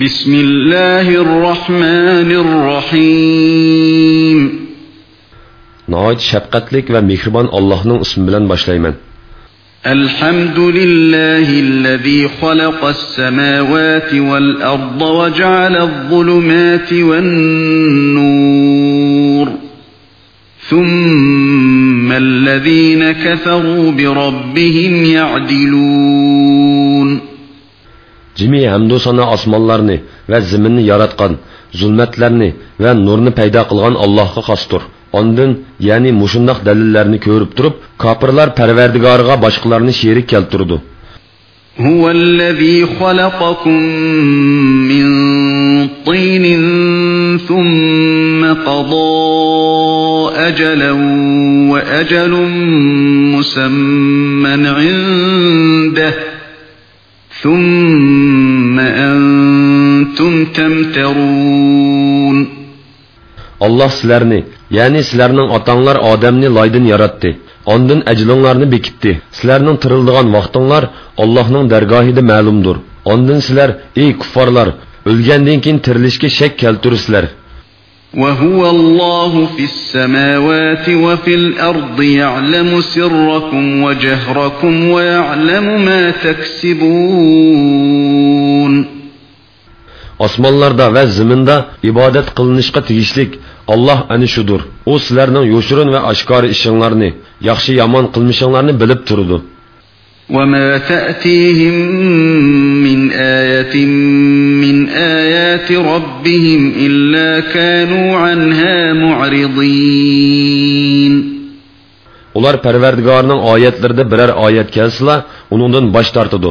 بسم الله الرحمن الرحيم. Nəhayət şəfqətlik və mehriban Allah'ın ismi bilan başlayman. الحمد لله الذي خلق السماوات والأرض وجعل الظلمات والنور. ثم الذين كفروا بربهم يعدلون. Jimi hamdu sana osmonlarni va zaminni yaratgan, zulmatlarni va nurni paydo qilgan Allohga xosdir. Ondan, ya'ni mushundoq dalillarni ko'rib turib, kofirlar Parvardigoriga boshqalarni sherik keltirdi. هو الذي خلقكم من طين ثم قضى أجلا وأجل مسمى عنده ثم تمترون Allah sizlarni, ya'ni sizlarning otanglar odamni loydan yaratdi. Ondan ajlinglarni bekitdi. Sizlarning tirildigan vaqtinglar Allohning dargohida ma'lumdir. Ondan sizlar, ey kuffarlar, o'lgandan keyin tirilishga shak keltirsizlar. وهو الله في السماوات وفي الأرض يعلم سركم وجهركم ويعلم ما تكسبون osmonlarda va zaminda ibodat qilinishga tegishlik Alloh ani shudur. U sizlarning yoshirin va oshkor ishinglarni, yaxshi yomon qilmishinglarni bilib turadi. وما تأتيهم من آية من آيات ربهم إلا كانوا عنها معرضين Ular Parvardigorning oyatlarida biror oyat kelsa, uningdan bosh tortadi.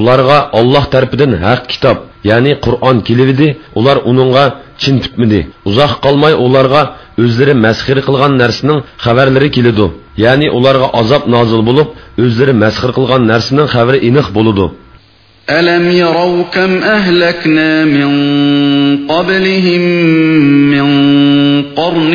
Ularga Alloh tarafidan haq kitob, ya'ni Qur'on kelividi, ular uningga chin tutmidi. Uzoq qolmay ularga o'zlari masxir qilgan narsaning xabarlari keladi. Ya'ni ularga azob nozil bo'lib, o'zlari masxir qilgan narsaning xabari aniq bo'ladi. ألم يروا كم أهلكنا من قبلهم من قرن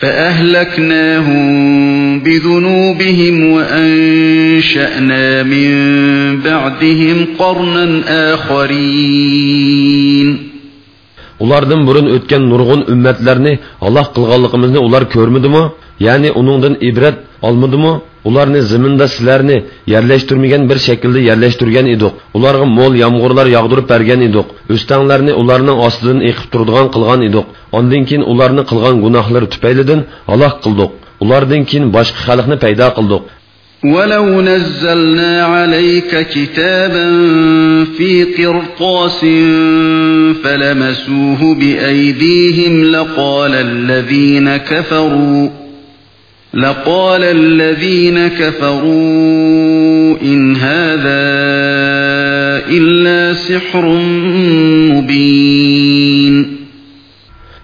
فأهلكناهم بذنوبهم وأنشأنا من بعدهم قرنا آخرين Ulardan burun o'tgan nurg'un ummatlarni Alloh qilganligimizni ular ko'rmadimi? Ya'ni uningdan ibrat olmadimi? Ularni zaminda sizlarni yerlashtirmagan bir shaklda yerlashtirgan edik. Ularga mo'l yomg'irlar yog'dirib bergan edik. O'stanglarni ularning ostidan eqib turadigan qilgan edik. Ondan keyin ularni qilgan gunohlari tufaylidan halok qildik. Ulardan keyin boshqa xalqni paydo qildik. ولو نزلنا عليك كتابا في قرطاس فلمسوه بأيديهم لقال الذين كفروا لقال الذين كفروا إن هذا إلا سحر مبين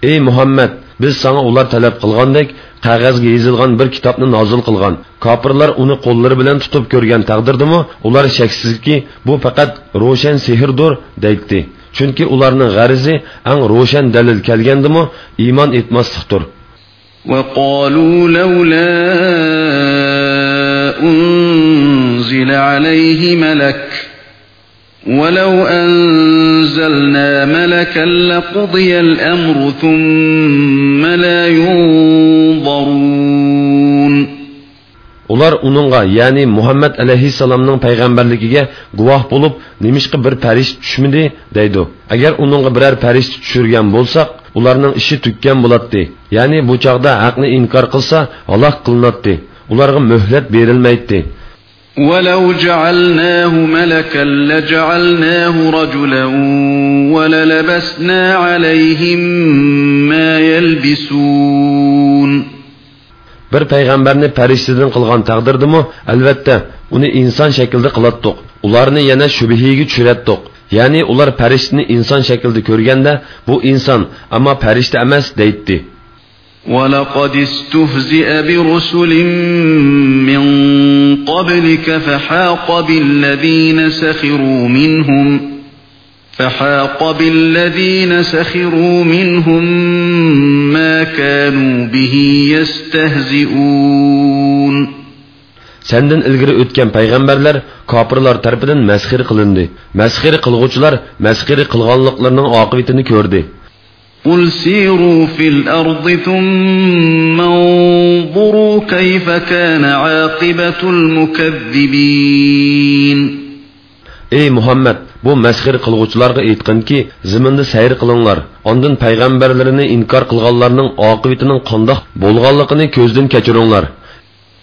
Ey Muhammad, biz sana ular talab qilgandek qog'ozga yozilgan bir kitobni nozil qilgan. Kofirlar uni qo'llari bilan tutib ko'rgan taqdirdimi, ular shaksizki bu faqat ro'shan sehrdir deydi. Chunki ularning g'arizi ang ro'shan dalil kelgandimi, iymon etmaslikdir. وقالوا لولا أنزل عليه ملك ولو أنزلنا ملكا لقضي الأمر ثم لا ينظرون Ular uningga, ya'ni Muhammad alayhissalomning payg'ambarligiga guvoh bo'lib, nimishqa bir farishta tushmidi deydi. Agar uningga biror farishta tushirgan bo'lsak, ularning ishi tukkan bo'ladi. Ya'ni bu chaqda haqni inkor qilsa, halok qilinadi. Ularga muhlat berilmaydi. ولو جعلناه ملكا لجعلناه رجلا وللبسنا عليهم ما يلبسون bir payg'ambarni farishtadan qilgan taqdirdimi albatta uni inson shaklida qilatdiq ularni yana shubhiga tushratdiq ya'ni ular farishtani inson shaklida ko'rganda bu inson ammo farishta emas deydi ولقد استهزئ برسل من قبلك فحاق بالذين سخروا منهم فحاق بالذين سخروا منهم ما كانوا به يستهزئون Senden ilgiri o'tgan payg'ambarlar kofirlar tarafidan masxir qilindi. Masxir qilg'uvchilar masxir qilganliklarining oqibatini ko'rdi. قل سيروا في الأرض ثم انظروا كيف كان عاقبة المكذبين Ey Muhammad, bu masxir qilguvchilarga aytqinki, ziminda sayr qilinglar. Ondan payg'ambarlarini inkor qilganlarning oqibatining qandoq bo'lganligini ko'zdan kechiringlar.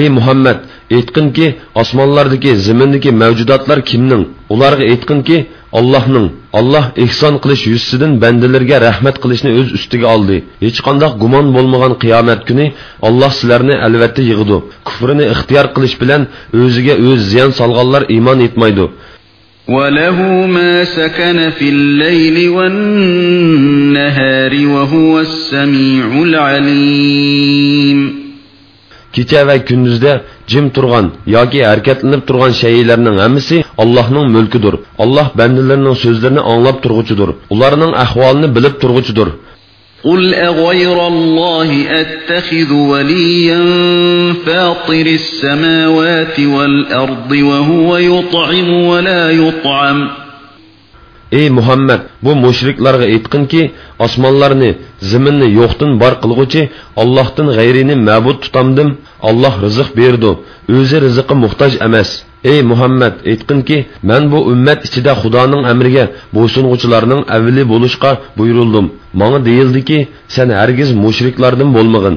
Ey Muhammad, aytqinki, osmonlardagi, zimindagi mavjudotlar kimning? Ularga aytqinki, Allohning. Alloh ihson qilish yuzidan bandalarga rahmat qilishni o'z ustiga oldi. Hech qanday gumon bo'lmagan qiyomat kuni Alloh sizlarni albatta yig'idi. Kufrini ixtiyor qilish bilan o'ziga o'z ziyon solganlar iymon etmaydi. وله ما سكن في الليل والنهار وهو السميع العليم kecha va kunduzda jim turgan yoki harakatlanib turgan shaylarning hammasi Allohning mulkidir. Alloh bandalarining so'zlarini anglab turg'uchidir. Ularning ahvolini bilib turg'uchidir. قل أغير الله أتخذ وليا فاطر السماوات والأرض وهو يطعم ولا يطعم Ey Muhammad, bu mushriklarga aytqinki, osmonlarni, zaminni yo'qdan bor qilg'uchi Allohdan g'ayrini ma'bud tutamdim. Alloh rizq berdi, o'zi rizqi muhtoj emas. Ey Muhammad, aytqinki, men bu ummat ichida Xudoning amriga bo'ysunuvchilarning avvali bo'lishga buyurildim. Menga deyildiki, sen hargiz mushriklardan bo'lmag'in.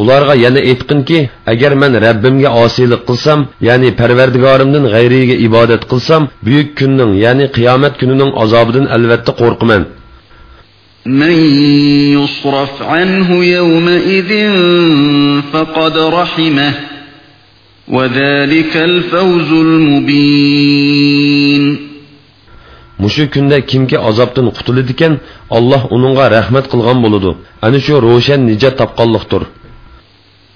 ularga yana aytqinki agar men rabbimga osiylik qilsam ya'ni parvardigorimdan g'ayriga ibodat qilsam buyuk kunning ya'ni qiyomat kunining azobidan albatta qo'rqaman من يصرف عنه يومئذ فقد رحمه وذلك الفوز المبين mushu kunda kimki azobdan qutuladi ekan alloh uningga rahmat qilgan bo'ladi ana shu ro'shan nijot topqanliqdir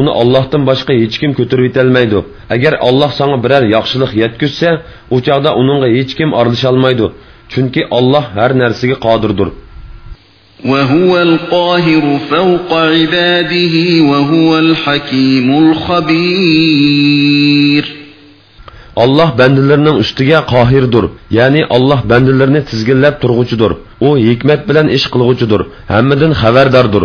uni ollohdan boshqa hech kim ko'tarib yetolmaydi agar olloh sanga biror yaxshilik yetkazsa u chog'da uningga hech kim aralasholmaydi chunki olloh har narsaga qodirdir وهو القاهر فوق عباده وهو الحكيم الخبير olloh bandalarining ustiga qohirdir ya'ni olloh bandalarni tizginlab turg'uchidir u hikmat bilan ish qilg'uchidir hammadan xabardordir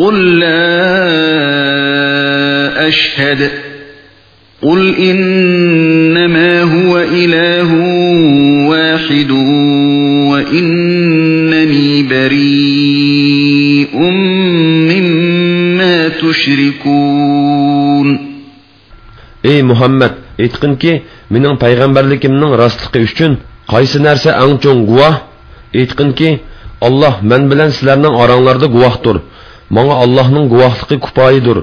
قل لا أشهد قل إنما هو إله واحد وإنني بريء مما تشركون ey muhammad aytqinki mening payg'ambarligimning rostligi uchun qaysi narsa eng cho'ng guvoh aytqinki olloh men bilan sizlarning oranglarda guvohdir manga allohning guvohligi kupoyidir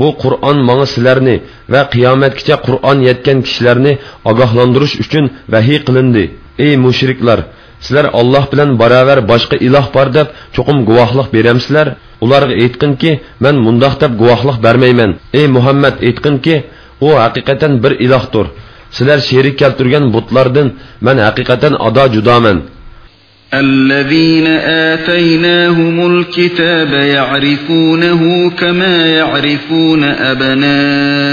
bu qur'on manga sizlarni va qiyomatgacha qur'on yetgan kishilarni ogohlantirish uchun vahiy qilindi ey mushriklar sizlar olloh bilan barobar boshqa iloh bor deb cho'qim guvohlik beramsizlar ularga aytqinki man mundoq deb guvohlik bermayman ey muhammad aytqinki u haqiqatan bir ilohdir sizlar sherik keltirgan butlardan man haqiqatan ado judoman الذين آتيناهم الكتاب يعرفونه كما يعرفون أبناءهم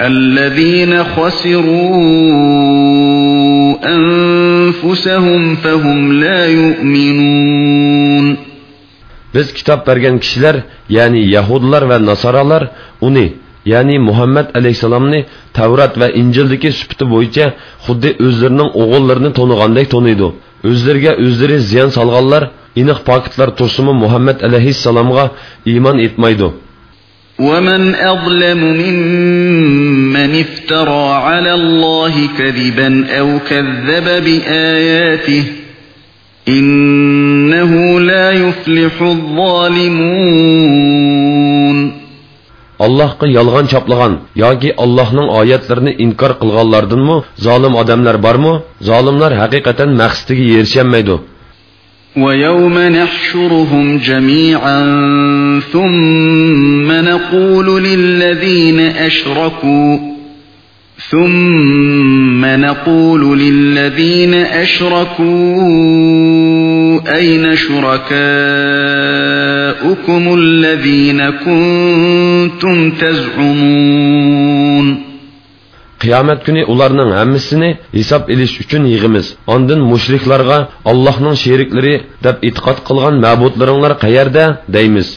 الذين خسروا أنفسهم فهم لا يؤمنون. Biz kitap bergen kişiler, yani Yahudiler ve Nasaralar, uni ya'ni muhammad alayhissalomni tavrat va injildagi sufati bo'yicha xuddi o'zlarining o'g'illarini to'nigandek to'niydi o'zlariga o'zlari ziyon solganlar iniq pokitlar tursimi muhammad alayhissalomga iymon etmaydi ومن أظلم ممن افترى على الله كذبا أو كذب بآياته إنه لا يفلح الظالمون allohga yolg'on choplagan yoki allohning oyatlarini inkor qilganlardanmi zolim odamlar bormi zolimlar haqiqatan maqsadiga erisholmaydi ويوم نحشرهم جميعا ثم نقول للذين أشركوا ثم نقول للذين أشركوا أين شركاؤكم الذين كنتم تزعمون qiyomat kuni ularning hammasini hisob ilish uchun yig'imiz ondin mushriklarga allohning sheriklari deb e'tiqod qilgan ma'budlaringlar qayerda deymiz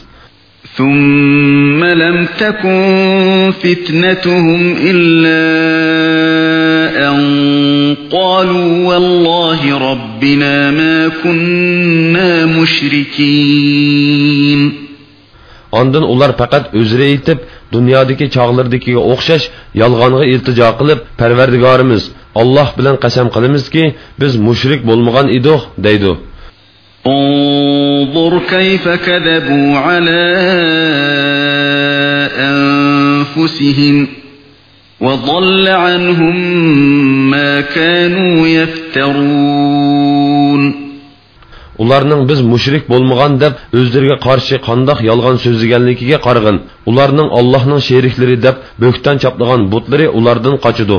ثم لم تكن فتنتهم إلا أن قالوا والله ربنا ما كنا مشركين Ondan ular faqat o'zlari aytib, dunyodagi chog'lardagiga o'xshash yolg'onga iltijo qilib, Parvardigorimiz Alloh bilan qasam qilamizki, biz mushrik bo'lmagan edik, deydi. انظر كيف كذبوا على أنفسهم وضل عنهم ما كانوا يفترون ularning biz mushrik bo'lmagan deb o'zlariga qarshi qandoq yolg'on so'zlaganligiga qarag'in ularning allohning sheriklari deb bo'xton choplagan butlari ulardan qochidi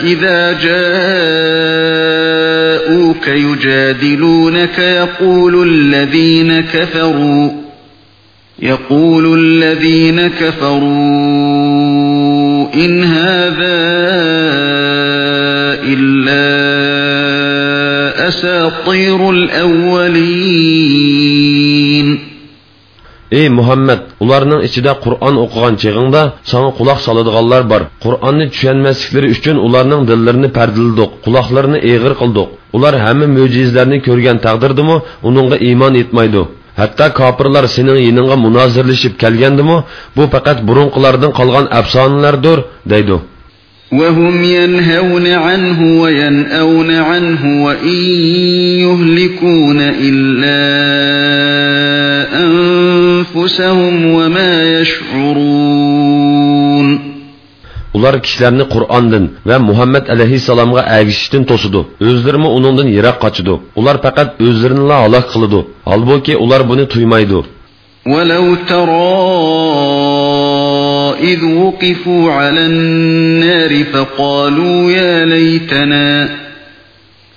إذا جاءوك يجادلونك يقول الذين كفروا يقول الذين كفروا إن هذا إلا أساطير الأولين ey muhammad ularning ichida qur'on o'qigan chig'ingda sana quloq soladiganlar bor qur'onni tushunmasliklari uchun ularning dillarini pardildiq quloqlarini eg'ir qildik ular hamma mo'jizlarni ko'rgan taqdirdimi uningga iymon etmaydi hatto kofirlar sening yiningga munozirlashib kelgandimi bu faqat burunqilardan qolgan afsonalardir deydi وهم ينهون عنه وينأون عنه وإن يهلكون إلا أنفسهم وما يشعرون ular kishilarni qur'ondan va muhammad alayhissalomga agishishdan to'sidi o'zlarimi uningdan yiroq qochidi ular faqat o'zlarini halok qiladi holbuki ular buni tuymaydi ولو ترى إذ وقفوا على النار فقالوا يا ليتنا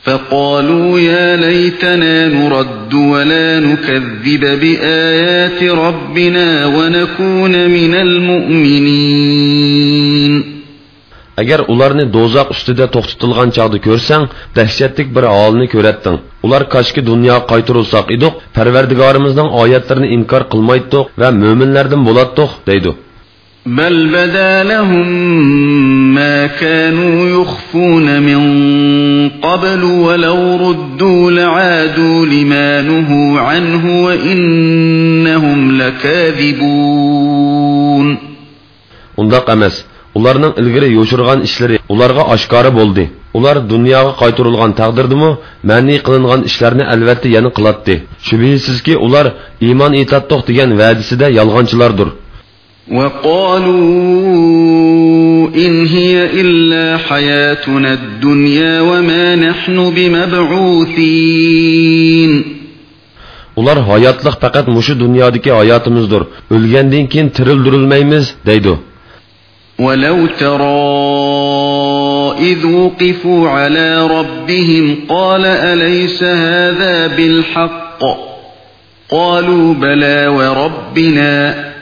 فقالوا يا ليتنا نرد ولا نكذب بآيات ربنا ونكون من المؤمنين agar ularni do'zax ustida to'xtatilgan chog'da ko'rsang dahshatlik bir holni ko'ratding ular koshki dunyoga qaytarilsak edik parvardigorimizning oyatlarini inkor qilmaydiq va mo'minlardan bo'laddiq deydi بل بدا لهم ما كانوا يخفون من قبل ولو ردوا لعادوا لما نهوا عنه وإنهم لكاذبون undoq emas ularning ilgari yo'shirgan ishlari ularga oshkora bo'ldi ular dunyoga qaytarilgan taqdirdimi ma'ni qilingan ishlarni albatta yana qiladi shubhisizki ular iymon etatdiq degan va'disida yolg'onchilardir وقالوا إن هي إلا حياتنا الدنيا وما نحن بمبعوثين. Ular hayotliq faqat mushu dunyodagi hayotimizdir. O'lgandan keyin tirildirilmaymiz deydi ولو ترى إذ وقفوا على ربهم قال أليس هذا بالحق؟ قالوا بلى وربنا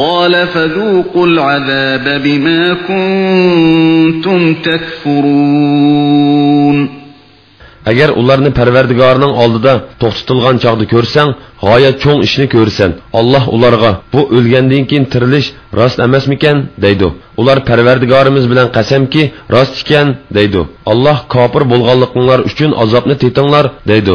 قال فذوقوا العذاب بما كنتم تكفرون agar ularni parvardigorining oldida to'xtatilgan chog'da ko'rsang g'oyat cho'ng ishni ko'rsan alloh ularga bu o'lgandan keyin tirilish rost emasmikan deydi ular parvardigorimiz bilan qasamki rost ekan deydi alloh kofir bo'lganliklaringlar uchun azobni tetinglar deydi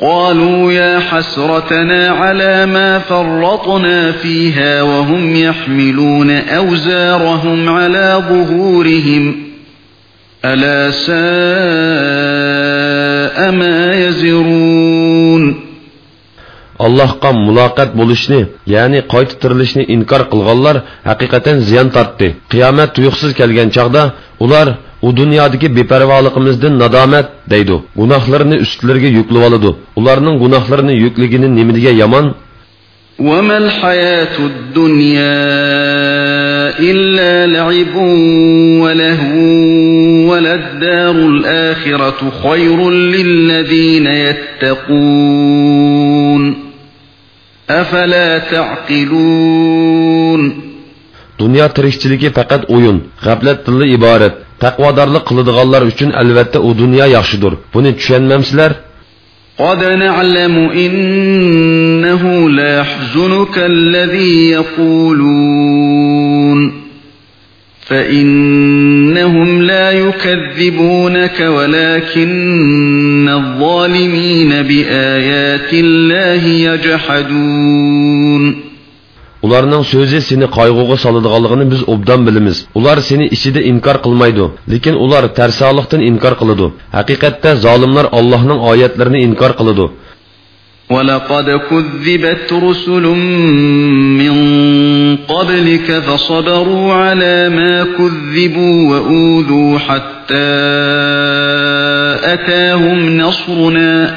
قالوا يا حسرتنا على ما فرطنا فيها وهم يحملون أوزارهم على ظهورهم. ألا ساء ما يزرون. الله قام ملاقات بولشني يعني قايت ترلشني إنكار قلغالر حقيقة زيان تارتي. قيامة تيخصز كالجان چاغدا أولار أو دنیادیکی بیپروالیکمیزدن ندامت دیدو. گناهلرنی üstlerگی یکلوالدو. اولارنن گناهلرنی یکلیگینی نمیدیگه یمان. و ما الحیات الدنیا الا لعب و لهو و لدار الاخرة خیر للذین يتقون افلا تعقلون. دنیا ترکچیلیکی فقط اویون. غبلت دلی عبارت. Taqvodorlik qiladiganlar uchun albatta u dunyo yaxshidir buni tushunmamsizlar قد نعلم إنه ليحزنك الذي يقولون فإنهم لا يكذبونك ولكن الظالمين بآيات الله يجحدون ularning so'zi seni qayg'uga soladiganligini biz obdan bilamiz ular seni ichida inkor qilmaydi lekin ular tarsolikdan inkor qiladi haqiqatda zolimlar allohning oyatlarini inkor qiladi ولقد كذبت رسل من قبلك فصبروا على ما كذبوا وأوذوا حتى أتاهم نصرنا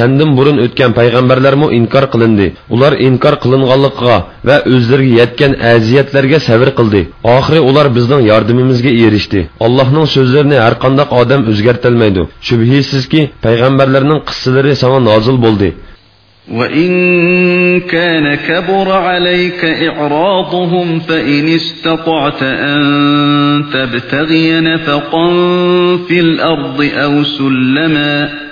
Sendin burun o'tgan payg'ambarlarmi inkor qilindi ular inkor qilinganligiga va o'zlariga yetgan aziyatlarga sabr qildi oxiri ular bizning yordamimizga erishdi allohning so'zlarini har qanday odam o'zgartirolmaydi shubhisizki payg'ambarlarning qissalari sana nozil bo'ldi وَإِن كَانَ كَبُرَ عَلَيْكَ إِعْرَاضُهُمْ فَإِنِ اسْتَطَعْتَ أَن تَبْتَغِيَ نَفَقًا فِي الْأَرْضِ أَوْ سُلَّمًا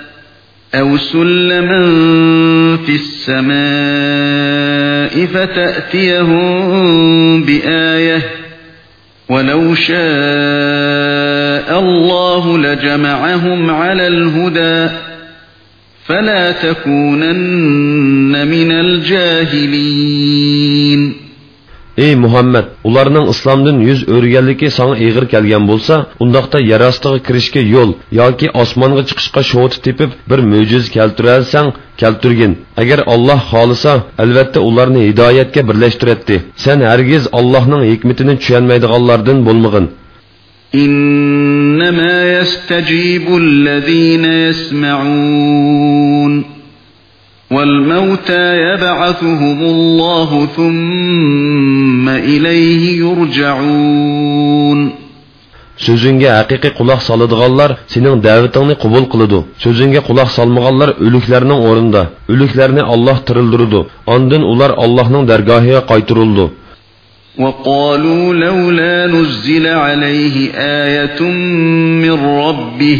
أَوْ سُلَّمًا فِي السَّمَاءِ فَتَأْتِيَهُم بِآيَةٍ وَلَوْ شَاءَ اللَّهُ لَجَمَعَهُمْ عَلَى الْهُدَى فَلَا تَكُونَنَّ مِنَ الْجَاهِلِينَ ey muhammad ularning islomdan yuz o'rganligi sanga ig'ir kelgan bo'lsa undaqda yer ostiga kirishga yo'l yoki osmonga chiqishga shoti tepib bir mo'jiz keltiralsang kelturgin agar olloh xohlasa albatta ularni hidoyatga birlashtiradi sen hargiz allohning hikmatini tushunmaydiganlardan bo'lmag'in إنما يستجيب الذين يسمعون والموتى يبعثهم الله ثم إليه يرجعون so'zingga haqiqiy quloq soladiganlar sening da'vatingni qabul qiladi so'zingga quloq solmaganlar o'liklarning o'rnida o'liklarni olloh tirildirdi ondin ular allohning dargohiga qaytirildi وقالوا لولا نزل عليه آية من ربه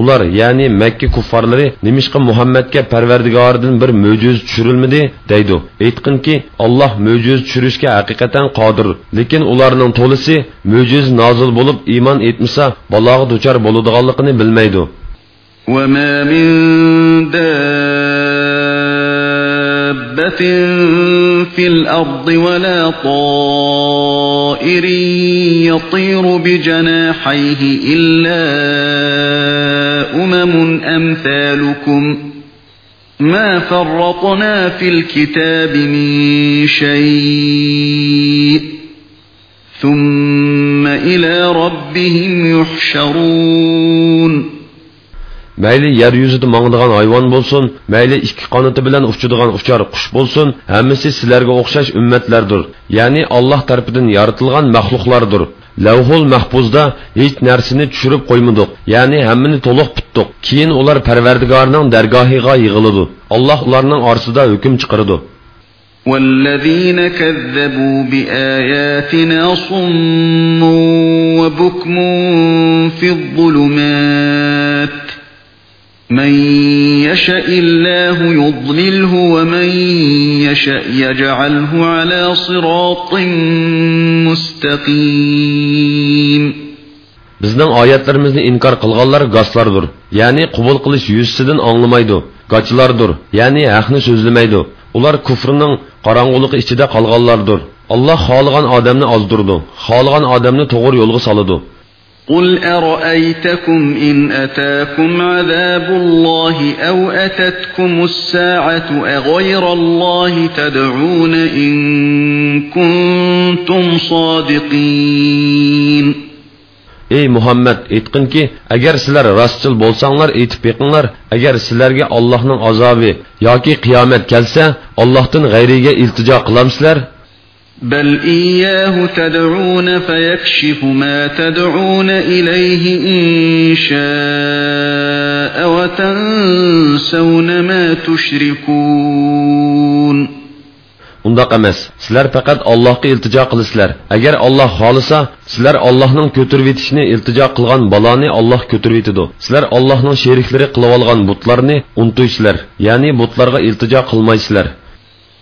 ular ya'ni makka kuffarlari nimishqa muhammadga parvardigoridan bir mo'jiz tushirilmidi deydi aytqinki olloh mo'jiz tushirishga haqiqatan qodir lekin ularning to'lisi mo'jiz nozil bo'lib iymon etmasa balog'i duchor bo'ladiganligini bilmaydi وما من دابة في الأرض ولا طائر يطير بجناحيه إلا أمم أمثالكم ما فرطنا في الكتاب من شيء ثم إلى ربهم يحشرون mayli yer yuzida mangdigan hayvon bo'lsin mayli ikki qanoti bilan uchadigan uchar qush bo'lsin hammasi sizlarga o'xshash ummatlardir ya'ni alloh tarafidan yaratilgan maxluqlardir lavhul mahbuzda hech narsani tushirib qo'ymadik ya'ni hammani to'liq bitdiq keyin ular parvardigorning dargohiga yig'iladi alloh ularning orasida hukm chiqaradi والذين كذبوا بآياتنا صم وبكم في الظلمات من يشاء الله يضلله ومن يشاء يجعله على صراط مستقيم bizning oyatlarimizni inkor qilganlar goslardir ya'ni qabul qilish yuzsidan anglamaydi gochlardir ya'ni haqni so'zlamaydi ular kufrning qorong'uligi ichida qolganlardir alloh xohlagan odamni ozdirdi xohlagan odamni to'g'ri yo'lga soladi قل أرأيتكم إن أتاكم عذاب الله أو أتتكم الساعة أغير الله تدعون إن كنتم صادقين ey muhammad aytqinki agar sizlar rostchil bo'lsanglar aytib beqinglar agar sizlarga allohning azobi yoki qiyomat kelsa allohdan g'ayriga iltijo qilamsizlar بل إياه تدعون فيكشف ما تدعون إليه إن شاء وتنسون ما تشركون undoq emas sizlar faqat allohga iltijo qilasizlar agar olloh xohlasa sizlar allohning ko'tirib yetishni iltijo qilgan baloni olloh ko'tirib yetidi sizlar allohning sheriklari qilib olgan butlarni unutaysizlar ya'ni butlarga iltijo qilmaysizlar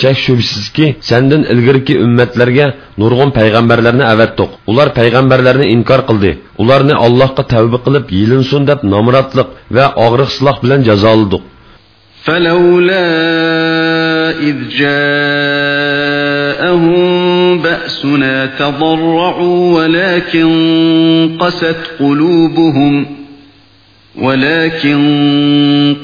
shak shubsizki sendan ilgirki ummatlarga nurg'un payg'ambarlarni avatdiq ular payg'ambarlarni inkor qildi ularni allohga tavba qilib yilinsin deb nomrodlik va og'riq siloh bilan jazoladik فلولا إذ جاءهم بأسنا تضرعوا ولكن قست قلوبهم ولكن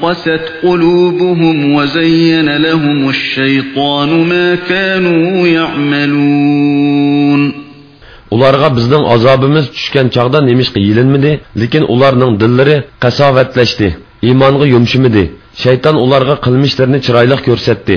قست قلوبهم وزين لهم الشيطان ما كانوا يعملون ularga bizning azobimiz tushgan chog'da nemishqa yilinmidi lekin ularning dillari qasovatlashdi iymonga yumshimidi shayton ularga qilmishlarini chiroyli ko'rsatdi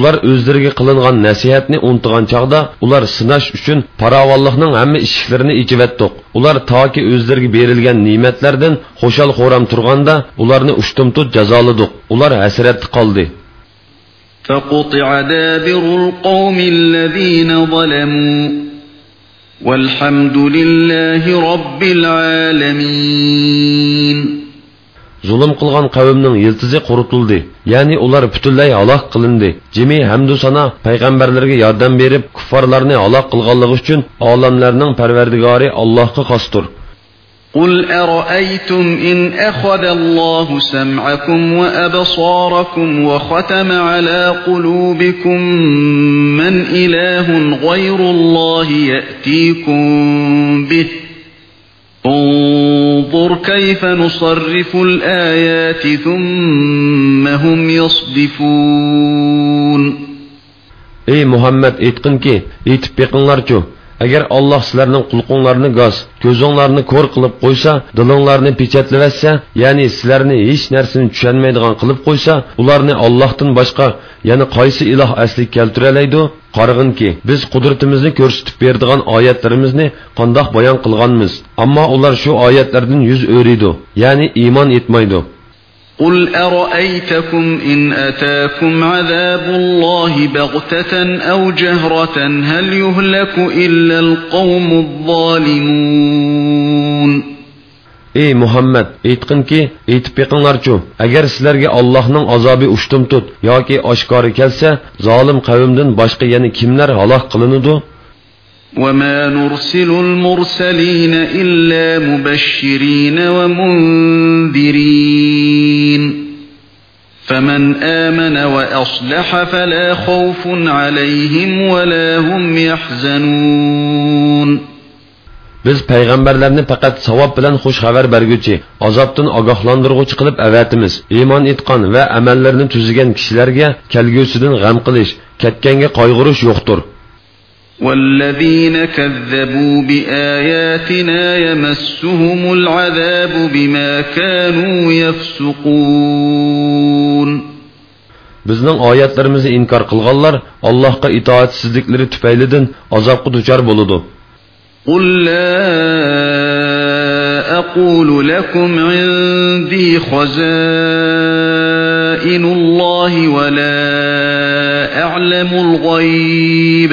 Ular o'zlariga qilingan nasihatni unutgan chog'da ular sinash uchun farovonlikning hamma eshiklarini ichivatdiq ular toki o'zlariga berilgan ne'matlardan xo'shal xo'ram turganda ularni ushtumtut jazoladik ular hasratda qoldi فقطع دابر القوم الذين ظلموا والحمد لله رب العالمين zulm qilgan qavmning yiltizi quritildi ya'ni ular butunlay halok qilindi jimi hamdu sana payg'ambarlarga yordam berib kuffarlarni halok qilganligi uchun olamlarning parvardigori allohga xosdir قل أرأيتم إن أخذ الله سمعكم وأبصاركم وختم على قلوبكم من إله غير الله يأتيكم به انظر كيف نصرف الآيات ثم هم يصدفون. إي محمد إتقن كي اتبقن لارجو agar alloh sizlarning qulqinglarni g'oz ko'zinglarni ko'r qilib qo'ysa dilinglarni pechatlavatsa ya'ni sizlarni hech narsani tushunmaydigan qilib qo'ysa ularni ollohdan boshqa yana qaysi iloh asli keltiralaydi qarag'inki biz qudratimizni ko'rsatib berdigan oyatlarimizni qandoq bayon qilganmiz ammo ular shu oyatlardan yuz o'riydi ya'ni iymon etmaydi قل أرأيتكم إن أتاكم عذاب الله بغتة أو جهرة هل يهلك إلا القوم الظالمون ey muhammad aytqinki aytib beqinglarchu agar sizlarga allohning azobi ushtum tut yoki oshkori kelsa zolim qavmdan boshqa yana kimlar halok qilinadi وما نرسل المرسلين إلا مبشرين ومنذرين فمن آمن وأصلح فلا خوف عليهم ولا هم يحزنون biz payg'ambarlarni faqat savob bilan xush xabar berguvchi azobdan ogohlantirg'uvchi qilib avatimiz iymon etgan va amallarni tuzigan kishilarga kelgusidan g'am qilish ketganga qayg'urish yo'qdir والذين كذبوا بآياتنا يمسهم العذاب بما كانوا يفسقون bizning oyatlarimizni inkor qilganlar allohga itoatsizliklari tufaylidan azobga duchor bo'ladi قل لا أقول لكم عندي خزائن الله ولا أعلم الغيب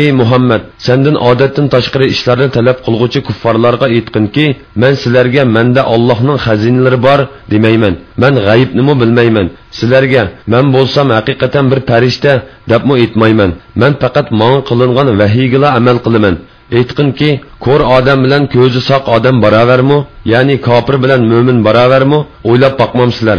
ey muhammad sendin odatdan tashqari ishlarni talab qilg'uvchi kuffarlarga aytqinki man sizlarga manda ollohning xazinalari bor demayman man g'ayibnimi bilmayman sizlarga man bo'lsam haqiqatan bir farishta debmi aytmayman man faqat manga qilingan vahiygila amal qilaman aytqinki ko'r odam bilan ko'zi soq odam barobarmi ya'ni kofir bilan mo'min barobarmi o'ylab boqmamsizlar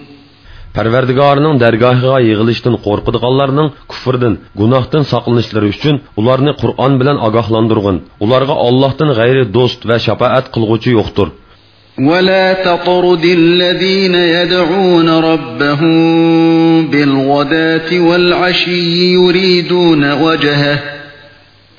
Parvardigorining dargohiga yig'ilishdan qo'rqadiganlarning kufrdan, gunohdan saqlanishlari uchun ularni Qur'on bilan ogohlantirgin. Ularga Allohdan g'ayri do'st va shafaat qilguvchi yo'qdir. ولا تطرد الذين يدعون ربهم بالغداة والعشي يريدون وجهه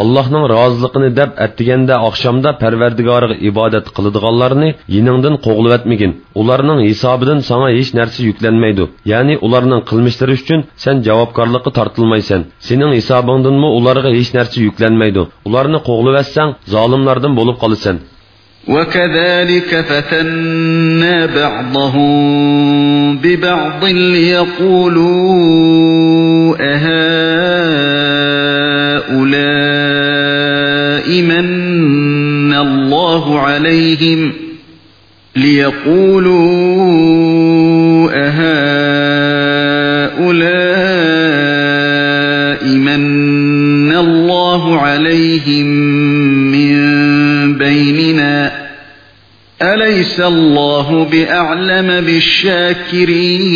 Allohning roziligini deb attiganda oqshomda Parvardigoriga ibodat qiladiganlarni yiningdan qo'g'lib etmagin. Ularning hisobidan sana hech narsa yuklanmaydi. Ya'ni ularning qilmishlari uchun sen javobgarlikka tortilmaysan. Sening hisobingdanmi ularga hech narsa yuklanmaydi. Ularni qo'g'lib etsang, zolimlardan bo'lib qolasan. وكذلك فتنا بعضهم ببعض ليقولوا أهؤلاء الله عليهم ليقولوا أهؤلاء من الله عليهم من بيننا أليس الله بأعلم بالشاكرين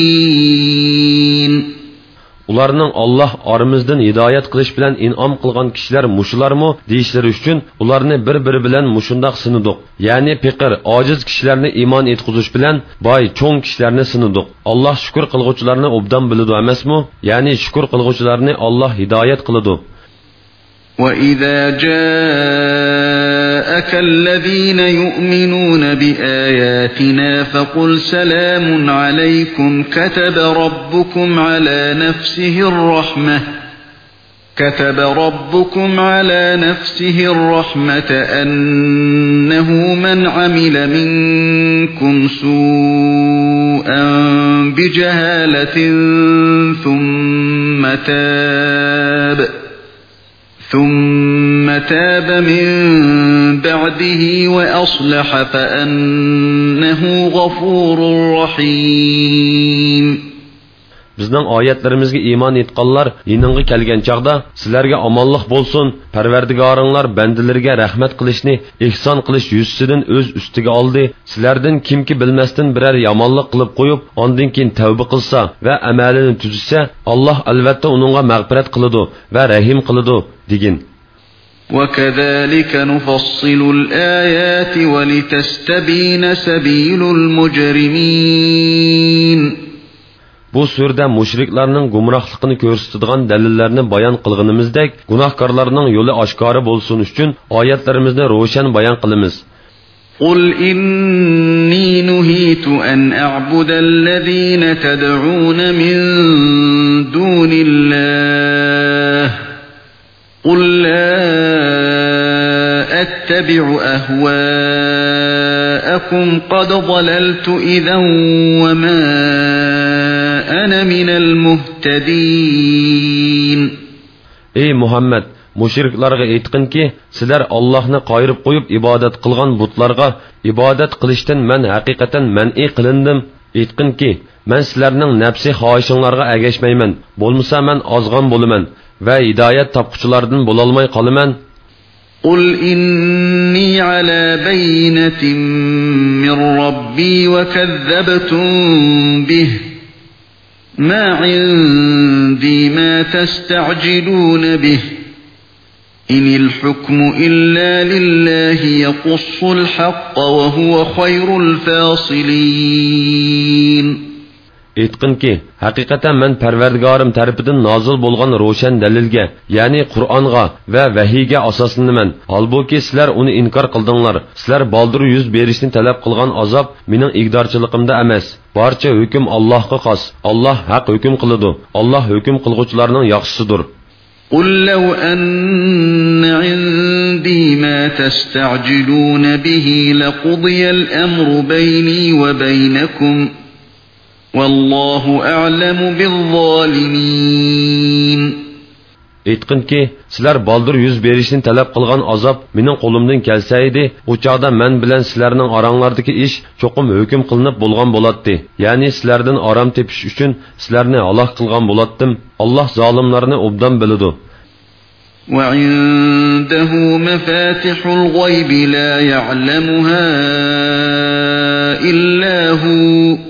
ularning Alloh oramizdan hidoyat qilish bilan in'om qilgan kishilar mushularmi deyishlari uchun ularni bir-biri bilan mushundoq sinidiq. Ya'ni piqir, ojiz kishilarni iymon etqizish bilan boy, cho'ng kishilarni sinidiq. Alloh shukr qilguvchilarni obdan biladi emasmi? Ya'ni shukr qilguvchilarni Alloh hidoyat qiladi. وَإِذَا جَاءَكَ الَّذِينَ يُؤْمِنُونَ بِآيَاتِنَا فَقُلْ سَلَامٌ عَلَيْكُمْ كَتَبَ رَبُّكُمْ عَلَى نَفْسِهِ الرَّحْمَةَ كتب ربكم على نفسه الرحمة أنه من عمل منكم سوءا بجهالة ثم تاب ثم تاب من بعده وأصلح فأنه غفور رحيم Bizning oyatlarimizga iymon etganlar yiningga kelgan chaqda sizlarga omonlik bo'lsin. Parvardigoringlar bandalariga rahmat qilishni, ihson qilish yuzidan o'z ustiga oldi. Sizlardan kimki bilmasdan biror yomonlik qilib qo'yib, ondan keyin tavba qilsa va amalini tuzsa, Alloh albatta uningga mag'firat qiladi va rahim qiladi, degin. وكذلك نفصل الآيات ولتستبين سبيل المجرمين Bu surda mushriklarning gumrohligini ko'rsatadigan dalillarni bayon qilganimizdek, gunohkorlarning yo'li oshkora bo'lsin uchun oyatlarimizni ro'shan bayon qilamiz. قل إني نهيت أن أعبد الذين تدعون من دون الله قل لا أتبع أهواءكم قد ضللت إذا وما أنا من المهتدين Ey Muhammed, mushriklarga aytqinki, sizlar Allohni qoyirib qo'yib ibodat qilgan butlarga ibodat qilishdan men haqiqatan man'i qilindim. Aytqinki, men sizlarning nafsi xohishinglarga agashmayman. Bo'lmasa men ozg'on bo'laman va hidoyat topquchilardan bo'lolmay qolaman. قل إني على بينة من ربي وكذبتم به ما عندي ما تستعجلون به إن الحكم إلا لله يقص الحق وهو خير الفاصلين aytqinki haqiqatan man parvardigorim tarafidan nozil bo'lgan ro'shan dalilga ya'ni qur'onga va vahiyga asoslanaman holbuki sizlar uni inkor qildinglar sizlar boldir yuz berishni talab qilgan azob mening igdorchiligimda emas barcha hukm allohga xos olloh haq hukm qiladi olloh hukm qilg'uvchilarning yaxshisidir قل لو أن عندي ما تستعجلون به لقضي الأمر بيني وبينكم والله أعلم بالظالمين aytqinki sizlar boldir yuz berishni talab qilgan azob mening qo'limdan kelsa edi u chog'da man bilan sizlarning oranglardagi ish cho'qim hukm qilinib bo'lgan bo'ladi ya'ni sizlardan orom tepish uchun sizlarni halok qilgan bo'latdim alloh zolimlarni obdan biladi وعنده مفاتح الغيب لا يعلمها إلا هو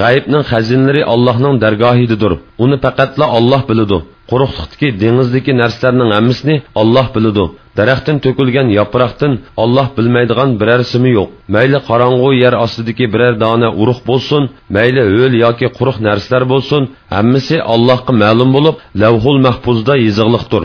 g'ayibning xazinlari allohning dargohidadir uni faqatla olloh biladi quruqliqdagi dengizdagi narsalarning hammasini olloh biladi daraxtdan to'kilgan yaproqdan olloh bilmaydigan biror simi yo'q mayli qorong'u yer ostidagi biror dona urug' bo'lsin mayli ho'l yoki quruq narsalar bo'lsin hammasi allohga ma'lum bo'lib lavhul mahfuzda yozig'liqdir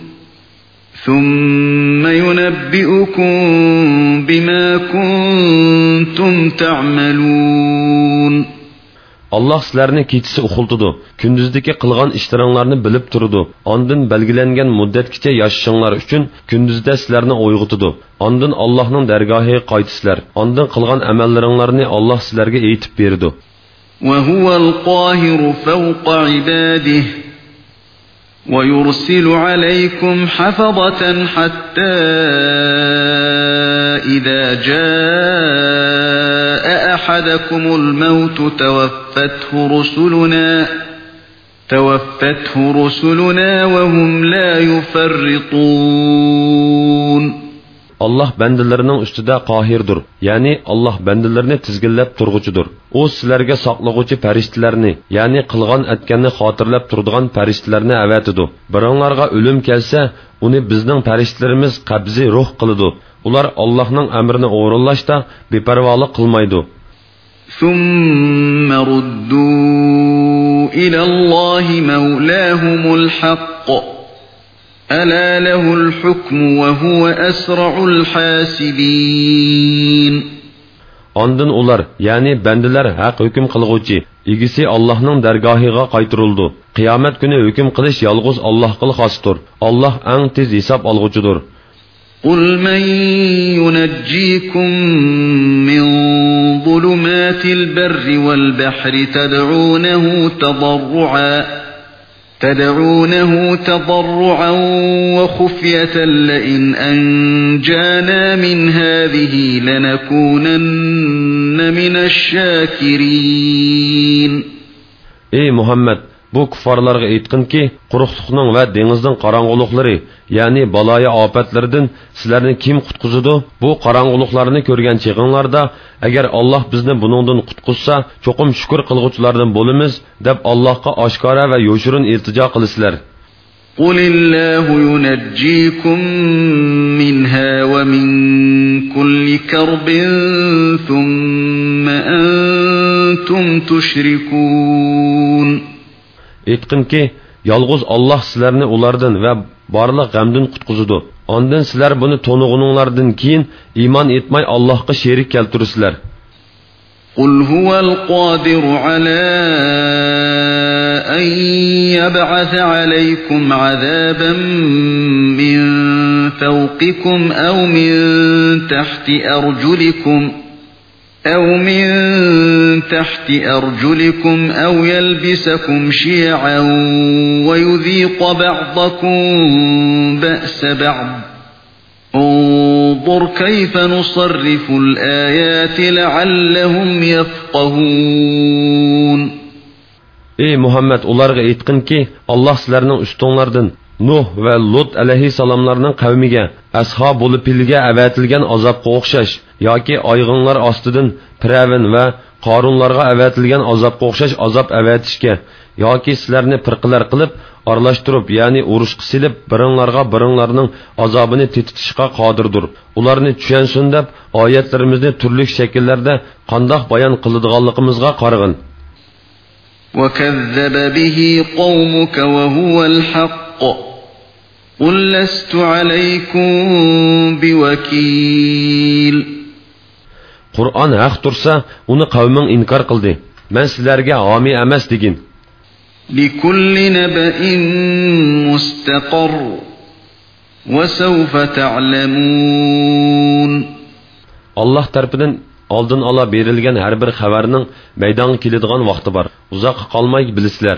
ينبئكم بما كنتم تعملون alloh sizlarni kechasi uxultidi kunduzdagi qilgan ishlaringlarni bilib turdi ondin belgilangan muddatgacha yashashinglar uchun kunduzda sizlarni uyg'otidi ondin allohning dargohiga qaytisizlar ondin qilgan amallaringlarni alloh sizlarga aytib berdi وهو القاهر فوق عباده ويرسل عليكم حفظة حتى إذا جاء أحدكم الموت توفته رسلنا توفته رسلنا وهم لا يفرطون. Alloh bandalarining ustida qohirdir ya'ni alloh bandalarini tizginlab turg'uchidir u sizlarga saqlag'uvchi farishtalarni ya'ni qilgan atganni xotirlab turadigan farishtalarni avatidi biringlarga o'lim kelsa uni bizning farishtalarimiz qabzi ruh qiladi ular allohning amrini o'rinlashda beparvolik qilmaydi ثم ردوا إلى الله مولاهم الحق ألا له الحكم وهو أسرع الحاسبين Ondan ular, ya'ni bandalar haq hukm qilguvchi, igisi Allohning dargohiga qaytirildi. Qiyomat kuni hukm qilish yolg'iz Allohga xosdir. Alloh eng tez hisob olg'uchidir. قل من ينجيكم من ظلمات البر والبحر تدعونه تضرعا تدعونه تضرعا وخفية لئن أنجانا من هذه لنكونن من الشاكرين. Ey Muhammad, bu kuffarlarga aytqinki, quruqliqning va dengizning qorong'uliqlari, ya'ni baloya ofatlardan sizlarni kim qutqizadi? Bu qorong'uliqlarni ko'rgan chig'inglarda, agar Alloh bizni buningdan qutqizsa, cho'qim shukr qilguvchilardan bo'lamiz, deb Allohga oshkora va yoshirin iltijo qilasizlar. قل الله ينجيكم منها ومن كل كرب ثم أنتم تشركون aytqinki yolg'iz olloh sizlarni ulardan va barliq g'amdan qutqizadi ondan sizlar buni to'nug'uninglardan keyin iymon etmay allohga sherik keltirsizlar قل هو القادر على أن يبعث عليكم عذابا من فوقكم أو من تحت أرجلكم أو من تحت أرجلكم أو يلبسكم شيعا ويذيق بعضكم بأس بعض انظر كيف نصرف الآيات لعلهم يفقهون ey muhammad ularga aytqinki alloh sizlarning ustinglardan nuh va lut alayhissalomlarning qavmiga ashob bo'lib pilga avatilgan azobga o'xshash yoki oyg'inlar ostidan piravin va qorunlarga avatilgan azobga o'xshash azob avatishga yoki sizlarni pirqilar qilib aralashtirib ya'ni urushqa silib biringlarga biringlarning azobini tetitishga qodirdir ularni tushunsin deb oyatlarimizni turli shakllarda qandoq bayon qiladiganligimizga qarag'in وكذب به قومك وهو الحق قل لست عليكم بوكيل qur'on haq tursa uni qavming inkor qildi man sizlarga homiy emas degin لكل نبأ مستقر وسوف تعلمون alloh tarafidan oldin ola berilgan har bir xabarning maydonga keladigan vaqti bor uzoqqa qolmay bilasizlar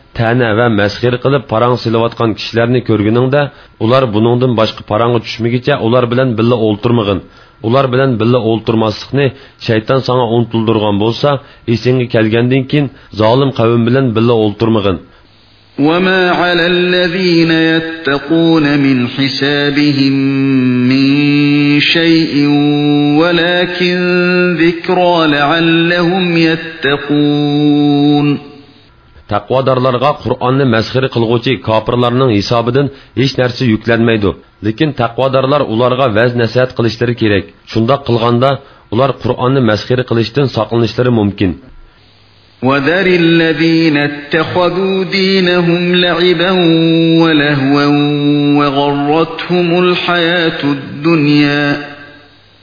ta'na va masxir qilib parang silayotgan kishilarni ko'rguningda ular buningdan boshqa parangga tushmagicha ular bilan billa o'ltirmag'in ular bilan billa o'ltirmaslikni shayton sanga unutildirgan bo'lsa esingga kelgandan keyin zolim qavm bilan billa o'ltirmag'in وما على الذين يتقون من حسابهم من شيء ولكن ذكرى لعلهم يتقون taqvodorlarga qur'onni masxir qilg'uvchi kofirlarning hisobidan hech narsa yuklanmaydi lekin taqvodorlar ularga vaz nasihat qilishlari kerak shundoq qilganda ular qur'onni masxir qilishdan saqlanishlari mumkin وذر الذين اتخذوا دينهم لعبا ولهوا وغرتهم الحياة الدنيا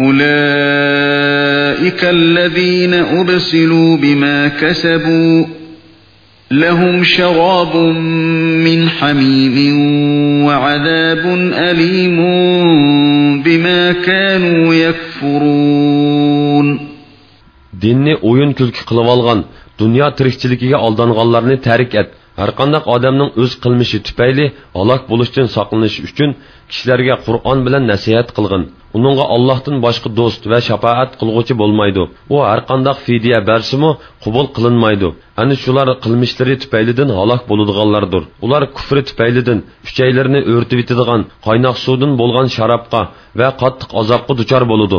أولئك الذين أبسلوا بما كسبوا لهم شراب من حميم وعذاب أليم بما كانوا يكفرون دينني oyun külkü kılıvalgan, dünya tırıkçılıkıya aldanganlarını terk et.'' Har qanday odamning o'z qilmishi tufayli halok bo'lishdan saqlanish uchun kishilarga qur'on bilan nasihat qilgin uningga allohdan boshqa do'st va shafoat qilg'uchi bo'lmaydi u har qanday fidya bersimu qabul qilinmaydi ana shular qilmishlari tufaylidan halok bo'ladiganlardir ular kufri tufaylidan uchaylarini o'rtib yetadigan qaynoq suvdan bo'lgan sharobga va qattiq azobga duchor bo'ladi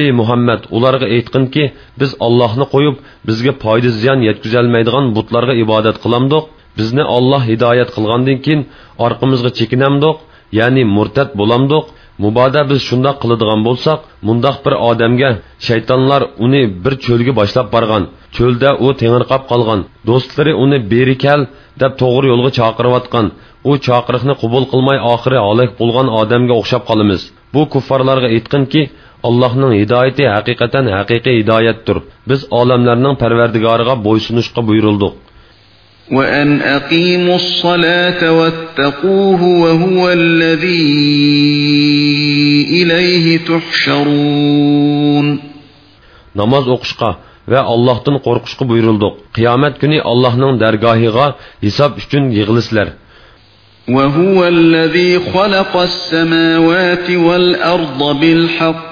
ey muhammad ularga aytqinki biz ollohni qo'yib bizga foyda ziyon yetkazolmaydigan butlarga ibodat qilamdiq bizni olloh hidoyat qilgandan keyin orqamizga chekinamdiq ya'ni murtad bo'lamdiq muboda biz shundoq qiladigan bo'lsak mundoq bir odamga shaytonlar uni bir cho'lga boshlab borgan cho'lda u tengirqab qolgan do'stlari uni beri kel deb to'g'ri yo'lga chaqirayotgan u chaqiriqni qabul qilmay oxiri halok bo'lgan odamga o'xshab qolamiz bu kuffarlarga aytqinki allohning hidoyati haqiqatan haqiqiy hidoyatdir biz olamlarning parvardigoriga bo'ysunishga buyurildik وأن أقيموا الصلاة واتقوه وهو الذي إليه تحشرون namoz o'qishga va allohdan qo'rqishga buyurildik qiyomat kuni allohning dargohiga hisob uchun yig'ilisizlar وهو الذي خلق السماوات والأرض بالحق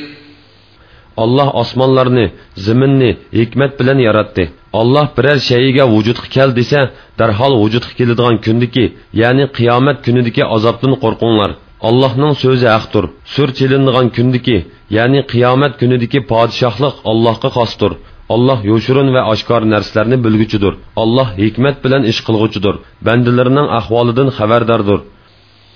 Alloh osmonlarni zaminni hikmat bilan yaratdi. Alloh biror shayiga vujudga kel desa darhol vujudga keladigan kundiki ya'ni qiyomat kunidagi azobdan qo'rqinglar. Allohning so'zi haqdir. Sur chelinadigan kundiki ya'ni qiyomat kunidagi podshohlik allohga xosdir. Alloh yo'shirin va oshkor narsalarni bilguchidir. Alloh hikmat bilan ish qilg'uchidir. Bandalarining ahvolidan xabardordir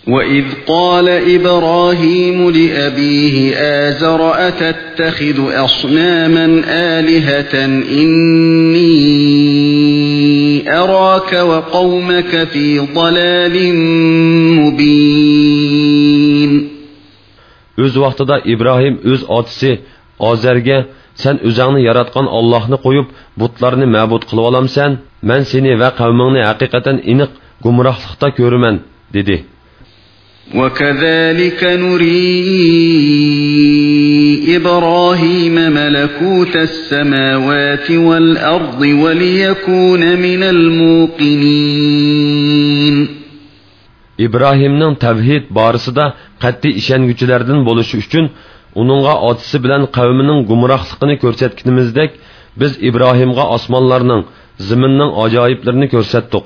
وإذ قال إبراهيم لأبيه آزر أتتخذ أصناما آلهة إني أراك وقومك في ضلال مبين o'z vaqtida ibrohim o'z otisi ozarga sen o'zingni yaratgan ollohni qo'yib butlarni ma'bud qilib olamsan man seni va qavmingni haqiqatan iniq gumrohlikda ko'raman dedi وكذلك نري إبراهيم ملكوت السماوات والأرض وليكون من الموقنين ibrohimning tavhid borasida qat'iy ishonguchilardan bo'lishi uchun uningga otisi bilan qavmining gumrohligini ko'rsatganimizdek biz ibrohimga osmonlarning ziminning ajoyiblarini ko'rsatdik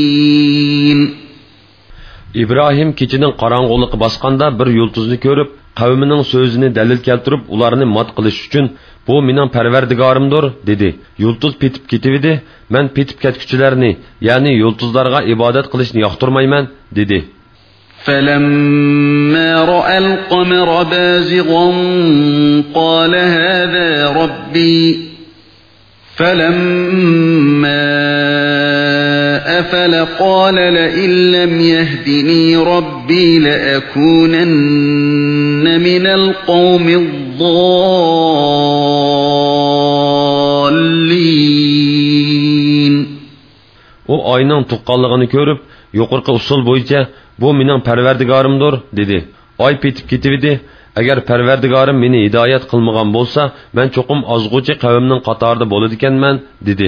Ibrohim kechining qorong'uliqi bosganda bir yulduzni ko'rib qavmining so'zini dalil keltirib ularni mot qilish uchun bu mening parvardigorimdir dedi yulduz petib ketibdi man petib ketguchilarni ya'ni yulduzlarga ibodat qilishni yoqtirmayman dedi فلما رأى القمر بازغا قال هذا ربي فلما أفل قال لئن لم يهدني ربي لأكونن من القوم الضالين u oyning tuqqanligini ko'rib yuqorqi usul bo'yicha bu mening parvardigorimdir dedi oy petib ketibdi agar parvardigorim meni hidoyat qilmagan bo'lsa man cho'qim ozg'uchi qavmning qatorida bo'ladiganman dedi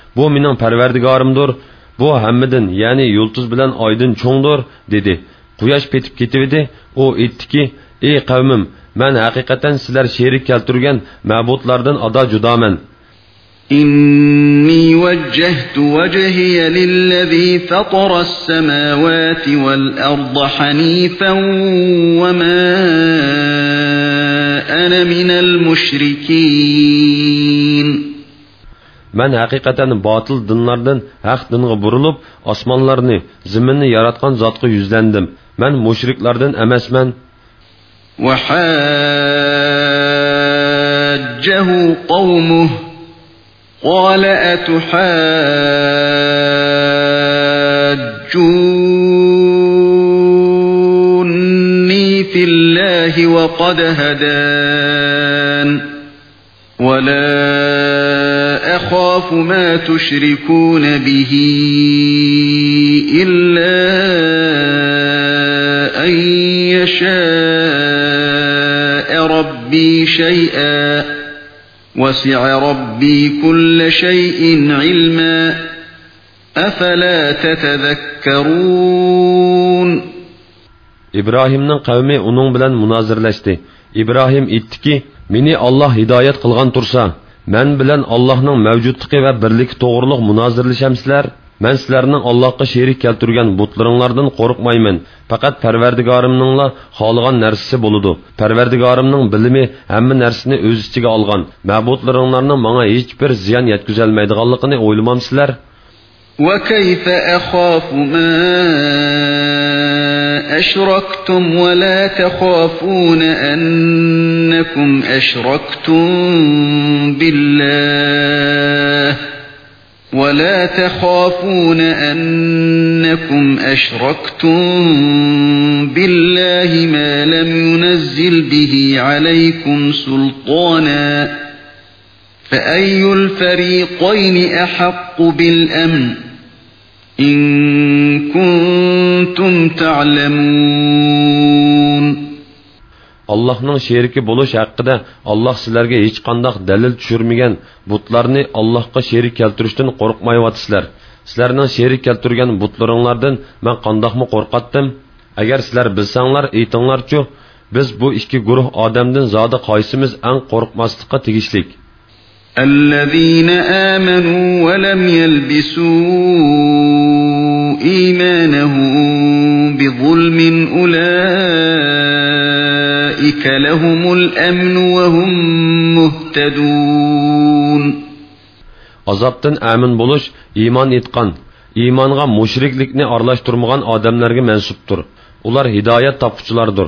bu mening parvardigorimdir bu hammadan ya'ni yulduz bilan oydin cho'ngdir dedi quyosh petib ketibdi u aytdiki ey qavmim man haqiqatan sizlar sherik keltirgan ma'budlardan ado judoman إني وجهت وجهي للذي فطر السماوات والأرض حنيفا وما أنا من المشركين man haqiqatan botil dinlardan haq dinga burilib osmonlarni ziminni yaratgan zotga yuzlandim man mushriklardan emasman وحاجه قومه قال أتحاجوني في الله وقد هدان ولا أخاف ما تشركون به إلا أن يشاء ربي شيئا وسع ربي كل شيء علما أفلا تتذكرون ibrohimning qavmi uning bilan munozirlashdi ibrohim aytdiki meni olloh hidoyat qilgan tursa man bilan allohning mavjudligi va birligi to'g'riliq munozirlashamsizlar man sizlarning allohga sherik keltirgan butlaringlardan qo'rqmayman faqat parvardigorimningla xohlagan narsasi bo'ludi parvardigorimning bilimi hamma narsani o'z ichiga olgan ma'budlaringlarning manga hech bir ziyon yetkazolmaydiganligini o'ylamamsizlar وكيف أخاف ما أشركتم ولا تخافون أنكم أشركتم بالله ولا تخافون أنكم أشركتم بالله ما لم ينزل به عليكم سلطانا فأي الفريقين أحق بالأمن إن كنتم تعلمون allohning sheriki bo'lish haqida alloh sizlarga hech qandoq dalil tushirmagan butlarni allohga sherik keltirishdan qo'rqmayyotsizlar sizlarning sherik keltirgan butlaringlardan man qandoqmi qo'rqatdim agar sizlar bilsanglar aytinglarchu biz bu ikki guruh odamdan zodi qaysimiz eng qo'rqmaslikqa tegishlik الذين آمنوا ولم يلبسوا إيمانهم بظلم أولئك لهم الأمن وهم مهتدون azobdan amin bo'lish iymon etgan iymonga mushriklikni aralashtirmagan odamlarga mansubdir ular hidoyat topquchilardir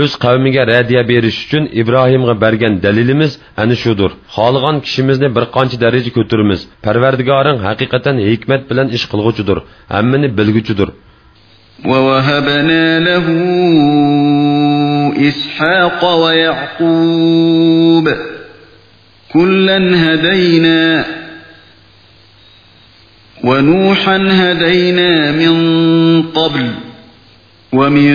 O'z qavmiga radiya berish uchun ibrohimga bergan dalilimiz ana shudir xohlagan kishimizni bir qancha daraja ko'taramiz parvardigoring haqiqatan hikmat bilan ish qilg'uchidir hammani bilguchidir ووهبنا له إسحاق ويعقوب كلا هدينا ونوحا هدينا من قبل ومن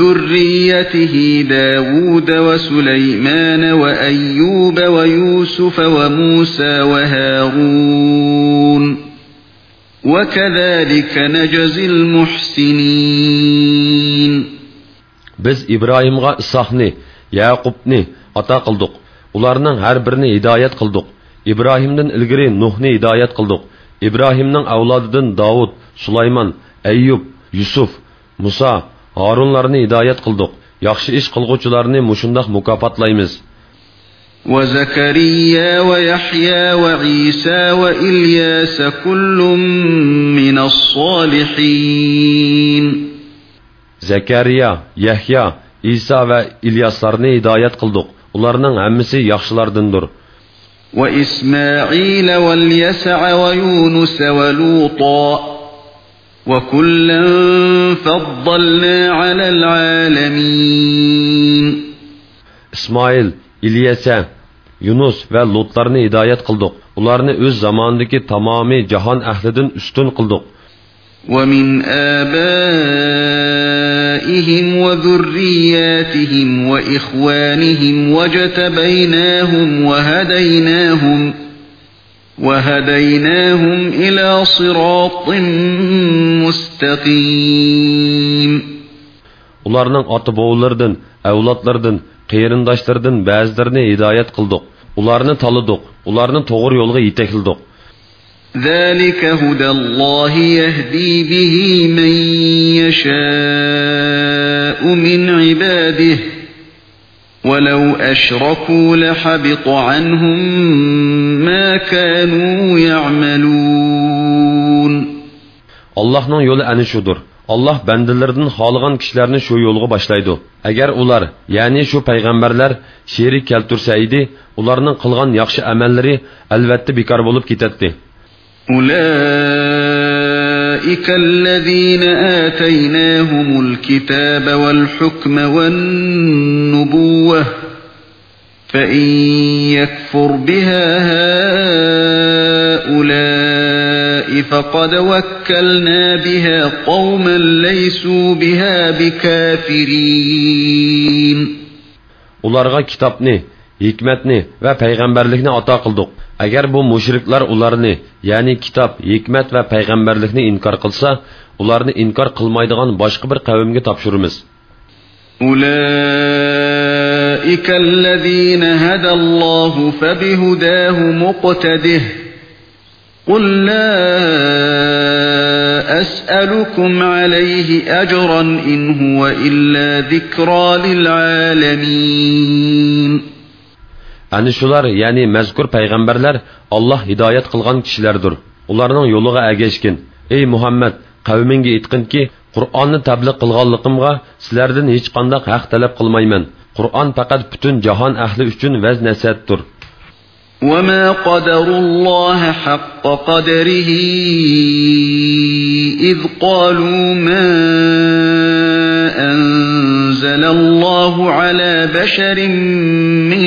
ذريته داود وسليمان وأيوب ويوسف وموسى وهارون وكذلك نجزي المحسنين biz ibrohimga isohni yaqubni ato qildik ularning har birini hidoyat qildik ibrohimdan ilgari nuhni hidoyat qildik ibrohimning avlodidan davud sulaymon ayyub yusuf muso horunlarni hidoyat qildik yaxshi ish qilg'uvchilarni mushundoq mukofotlaymiz وزكريا ويحيى وعيسى وإلياس كل من الصالحين yahyo iso va ilyoslarni hidoyat qildik ularning hammasi yaxshilardindir وإسماعيل واليسع ويونس ولوطا وكلا فضلنا على العالمين إسماعيل إلياسا يونس ve Lutlarını hidayet kıldık. Onlarını öz zamanındaki tamamı cahan ehlidin üstün وَمِنْ آبَائِهِمْ وَذُرِّيَّاتِهِمْ وَإِخْوَانِهِمْ وَجَتَبَيْنَاهُمْ وَهَدَيْنَاهُمْ وَهَدَيْنَاهُمْ وهديناهم إلى صراط مستقيم ularning ota bobolardan avlodlardan qeyrindoshlardan ba'zilarini hidoyat qildik ularni talidiq ularni to'g'ri yo'lga yetakladik ذلك هدى الله يهدي به من يشاء من عباده ولو أشركوا لحبط عنهم ما كانوا يعملون Allah'ın yolu əni şudur. Allah bəndilərdən xalığan kişilərini şu yolğa başlaydı. Əgər ular, yəni şu peyğəmbərlər şirik keltürsə idi, onların qılğan yaxşı əməlləri əlbəttə bekar olub gedətdi. Ulay أولئك الذين آتيناهم الكتاب والحكم والنبوة فإن يكفر بها هؤلاء فقد وكلنا بها قوما ليسوا بها بكافرين Ularga kitapni, hikmetni ve peygamberlikni ata kıldık. Agar bu mushriklar ularni ya'ni kitob hikmat va payg'ambarlikni inkor qilsa ularni inkor qilmaydigan boshqa bir qavmga topshiramiz أولئك الذين هدى الله فبهداه مقتده قل لا أسألكم عليه أجرا إن هو إلا ذكرى للعالمين Ani shular, ya'ni mazkur payg'ambarlar Alloh hidoyat qilgan kishilardir. Ularning yo'liga ergashgin. Ey Muhammad, qavmingga aytqinki, Qur'onni tabliq qilganligimga sizlardan hech qanday haq talab qilmayman. Qur'on faqat butun jahon ahli uchun vaz nasihatdir. وما قدروا الله حق قدره إذ قالوا ما أنزل الله على بشر من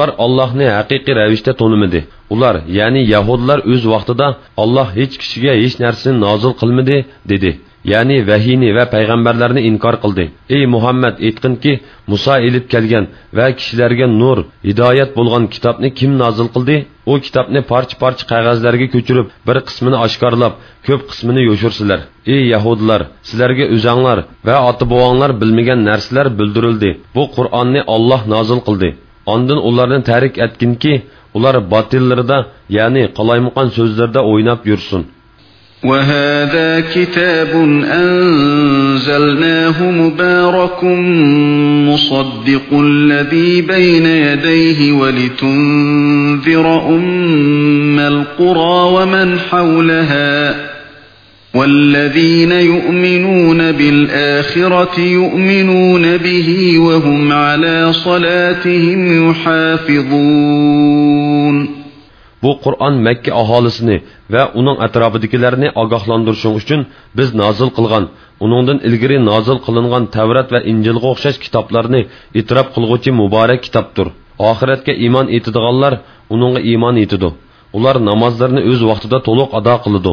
Ular Allah'ni haqiqiy ravishda tanımadi. Ular, ya'ni Yahudlar o'z vaqtida Alloh hech kishiga hech narsani nozil qilmadi dedi. Ya'ni vahiyni va payg'ambarlarni inkor qildi. Ey Muhammad, aytqinki, Musa elib kelgan va kishilarga nur, hidoyat bo'lgan kitobni kim nozil qildi? U kitobni parcha-parcha qog'ozlarga ko'chirib, bir qismini oshkorlab, ko'p qismini yo'shirsizlar. Ey Yahudlar, sizlarga o'zanglar va ota-bobonglar bilmagan narsalar bildirildi. Bu Qur'onni Alloh nozil qildi. Ondan ularni tarik etkinki, ular batillarida, ya'ni qalaymaqan so'zlarda o'ynab yursin. وهذا كتاب أنزلناه مبارك مصدق الذي بين يديه ولتنذر أم القرى ومن حولها والذين يؤمنون بالآخرة يؤمنون به وهم على صلاتهم يحافظون Bu Qur'on Makka aholisini va uning atrofidagilarni ogohlantirishing uchun biz nozil qilgan, uningdan ilgari nozil qilingan Tavrat va Injilga o'xshash kitoblarni e'tirof qilguvchi muborak kitobdir. Oxiratga iymon etadiganlar uningga iymon etadi. Ular namozlarni o'z vaqtida to'liq ado qiladi.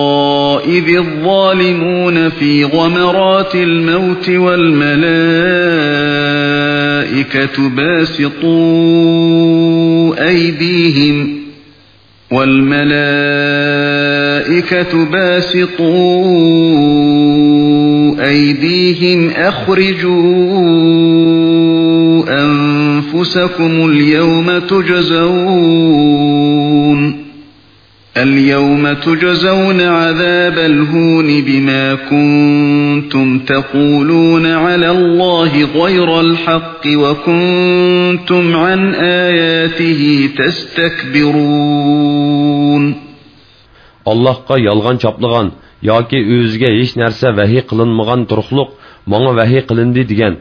إذ الظالمون في غمرات الموت والملائكة باسطوا أيديهم والملائكة باسطوا أيديهم أخرجوا أنفسكم اليوم تجزون اليوم تجزون عذاب الهون بما كنتم تقولون على الله غير الحق وكنتم عن آياته تستكبرون Allahqa yolg'on choplagan yoki o'ziga hech narsa vahiy qilinmagan turuqliq menga vahiy qilindi degan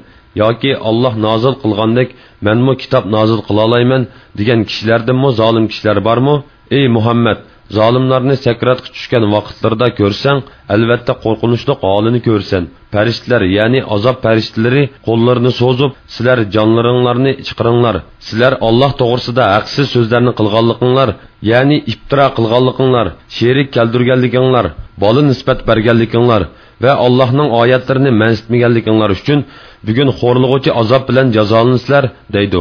yoki Alloh nozil qilgandek menmu kitob nozil qila olmayman degan kishilardanmi zolim kishilar bormi ey muhammad zolimlarni sakratga tushgan vaqtlarida ko'rsang albatta qo'rqinchli holini ko'rsan farishtalar ya'ni azob farishtalari qo'llarini so'zib sizlar jonlaringlarni chiqiringlar. Sizlar olloh to'g'risida haqsiz so'zlarni qilganliginglar ya'ni iftiro qilganliginglar sherik keltirganliginglar bola nisbat berganliginglar va allohning oyatlarini mansitmaganliginglar uchun bugun xo'rlig'uvchi azob bilan jazolanasizlar deydi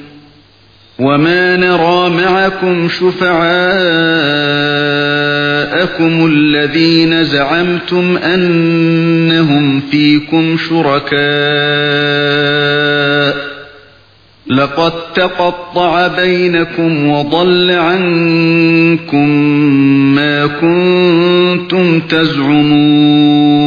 وما نرى معكم شفعاءكم الذين زعمتم أنهم فيكم شركاء لقد تقطع بينكم وضل عنكم ما كنتم تزعمون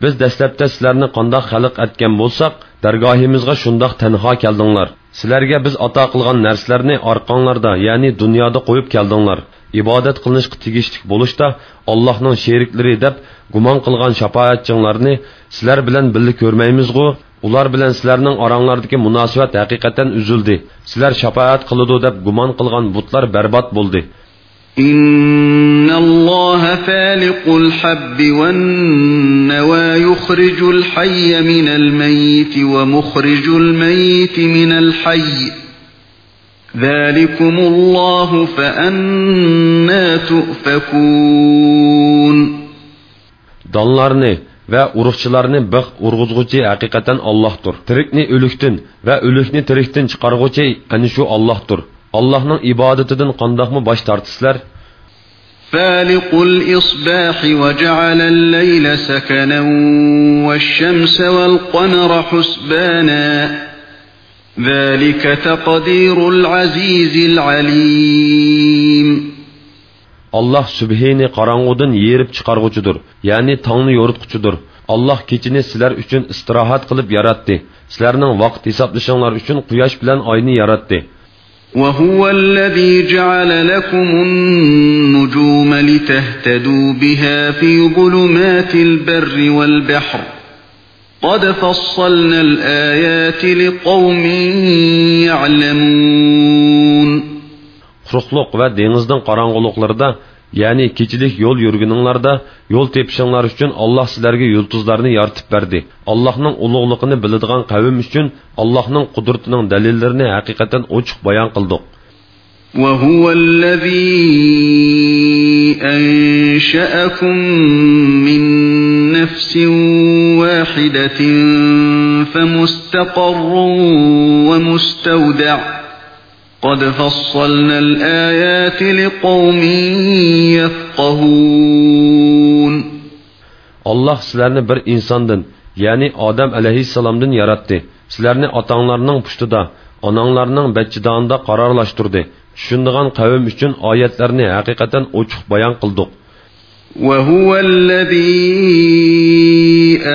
بس دستب تسلرنا قنده خلق اتكن بولساق درگاهيمزغا شنده تنها كالدنلار sizlarga biz ato qilgan narsalarni orqanglarda ya'ni dunyoda qo'yib keldinglar ibodat qilinishga tegishli bo'lishda allohning sheriklari deb gumon qilgan shafoatchinglarni sizlar bilan birga ko'rmaymizgu ular bilan sizlarning oranglardagi munosabat haqiqatan uzildi sizlar shafoat qiladi deb gumon qilgan butlar barbod bo'ldi إن الله فالق الحب والنوى يخرج الحي من الميت ومخرج الميت من الحي ذلكم الله فأنا تؤفكون Donlarni va urug'chilarni big' urg'izg'uchi haqiqatan Allohdir. Tirikni o'likdan va o'likni tirikdan chiqarg'uchi ana shu Allohdir. Allohning ibodatidan qandoqmi bosh tortisizlar? فالق الإصباح وجعل الليل سكنا والشمس والقمر حسبانا ذلك تقدير العزيز العليم Allah sübhini qarang'udan yerib chiqarg'uchidir, ya'ni tongni yoritquchidir. Allah kechini sizlar uchun istirohat qilib yaratdi. Sizlarning vaqt hisoblashinglar uchun quyosh bilan oyni yaratdi. وهو الذي جعل لكم النجوم لتهتدوا بها في ظلمات البر والبحر. قد فصلنا الآيات لقوم يعلمون. quruqliq va dengizning qorong'uliqlarida ya'ni kechilik yo'l yurguninglarda yo'l tepishinglar uchun alloh sizlarga yulduzlarni yoritib berdi allohning ulug'lig'ini biladigan qavm uchun allohning qudratining dalillarini haqiqatan ochiq bayon qildik وهو الذي أنشأكم من نفس واحدة فمستقر ومستودع قد فصلنا الآيات لقوم يفقهون Allah sizlarni bir insondan, ya'ni Odam alayhissalomdan yaratdi. Sizlarni otanglarning pustida, onanglarning bachchidonida qarorlashtirdi. Tushundigan qavm uchun oyatlarni haqiqatan ochiq bayon qildik. وهو الذي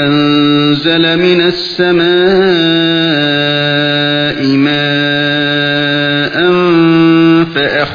أنزل من السماء ماء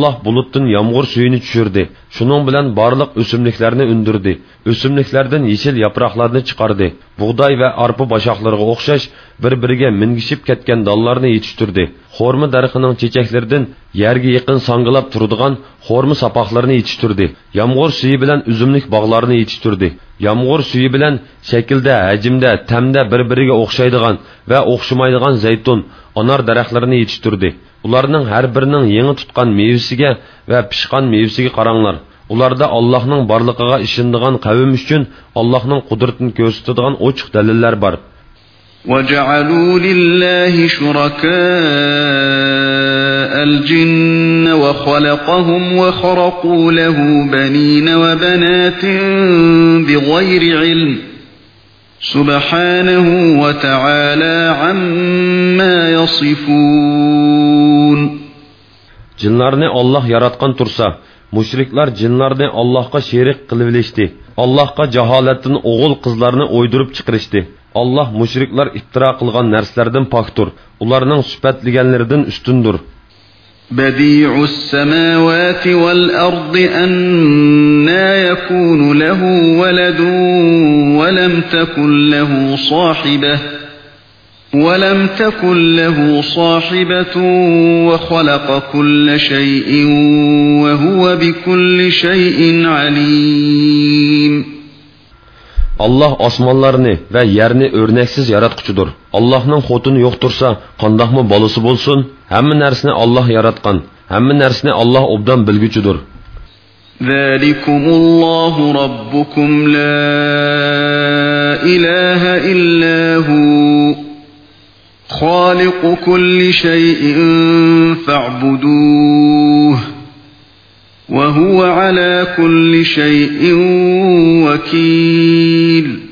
Allah bulutdan yağmur suyunu tushirdi. Shuning bilan barliq o'simliklarni undirdi. O'simliklardan yeshil yaproqlarni chiqardi. Bug'doy va arpa boshoqlariga o'xshash bir-biriga mingishib ketgan dallarni yetishtirdi. Xo'rma daraxining chechaklaridan yerga yaqin sangilab turadigan xo'rma sapoqlarini yetishtirdi. Yomg'ir suyi bilan uzumlik bog'larini yetishtirdi. Yomg'ir suyi bilan shaklda, hajmda, ta'mda bir-biriga o'xshaydigan va o'xshamaydigan zaytun, anor daraxtlarini yetishtirdi. Ularning har birining yangi tutgan mevasiga va pishgan mevasiga qaranglar ularda allohning borligiga ishonadigan qavm uchun allohning qudratini ko'rsatadigan ochiq dalillar bor وجعلوا لله شركاء الجن وخلقهم وخرقوا له بنين وبنات بغير علم سبحانه وتعالى عما يصفون Cinlarni Allah yaratgan tursa, mushriklar cinlarni Allohga sherik qilib ilishdi. Allohga jaholatdan o'g'il qizlarni o'ydirib chiqarishdi. Allah mushriklar iftiro qilgan narsalardan pokdir. Ularning sifatlaganlaridan ustundir. بديع السماوات والأرض أنا يكون له ولد ولم تكن له صاحبة ولم تكن له صاحبة وخلق كل شيء وهو بكل شيء عليم Allah osmonlarni va yerni o'rnaksiz yaratquchidir. Allohning xotini yo'q tursa, qandoqmi bolasi bo'lsin? Hamma narsani Alloh yaratgan. Hamma narsani Alloh obdan bilguchidir. ذلكم الله ربكم لا إله إلا هو خالق كل شيء فاعبدوه وهو على كل شيء وكيل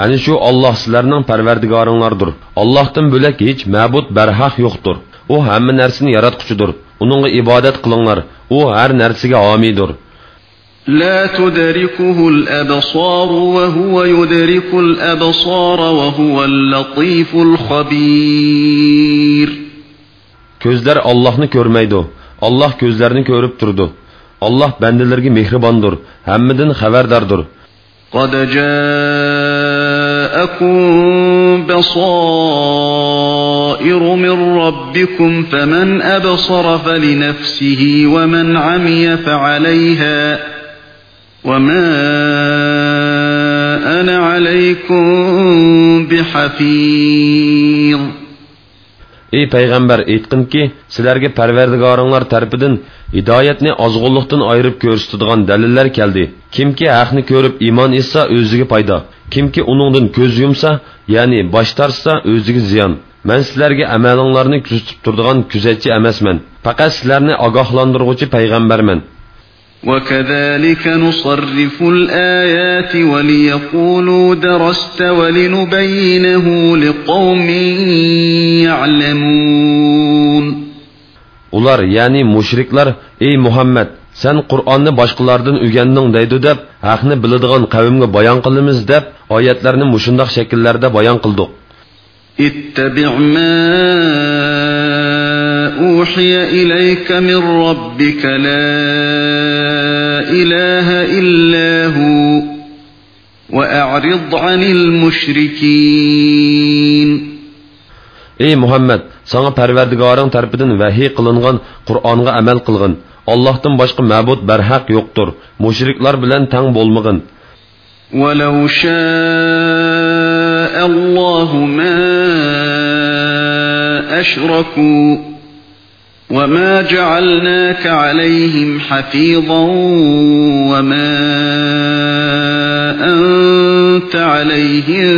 Ani shu Alloh sizlarning parvardigoringlardir. Allohdan bo'lak hech ma'bud barhaq yo'qdir. U hamma narsani yaratquchidir. Uningga ibodat qilinglar. U har narsaga homiydir. لا تدركه الأبصار وهو يدرك الأبصار وهو اللطيف الخبير Ko'zlar Allohni ko'rmaydi. Alloh ko'zlarni ko'rib turdi. Alloh bandalarga mehribondir, hammadan xabardordir. قد جاءكم بصائر من ربكم فمن أبصر فلنفسه ومن عمي فعليها وما أنا عليكم بحفيظ Ey payg'ambar aytqinki, sizlarga Parvardigoringlar tarafidan hidoyatni ozg'unlikdan ayirib ko'rsatadigan dalillar keldi. Kimki haqni ko'rib iymon etsa o'ziga foyda, kimki uningdan ko'z yumsa, ya'ni bosh tarsa o'ziga ziyon. Men sizlarga amalinglarni kuzatib turadigan kuzatchi emasman. Faqat sizlarni ogohlantiruvchi payg'ambarman. وكذلك نصرف الآيات وليقولوا درست ولنبينه لقوم يعلمون Ular, ya'ni mushriklar, ey Muhammad, sen Qur'onni boshqalardan o'rganding deydi deb, haqni biladigan qavmga bayon qilamiz deb, oyatlarni mushundoq shakllarda bayon qildik. اتبع ما أوحي إليك من ربك لا إله إلا هو وأعرض عن المشركين Ey Muhammad, sana Parvardigoring tarafidan vahiy qilingan Qur'onga amal qilgin. Allohdan boshqa ma'bud barhaq yo'qdir mushriklar bilan tang bo'lmag'in ولو شاء الله ما أشركوا وما جعلناك عليهم حفيظا وما أنت عليهم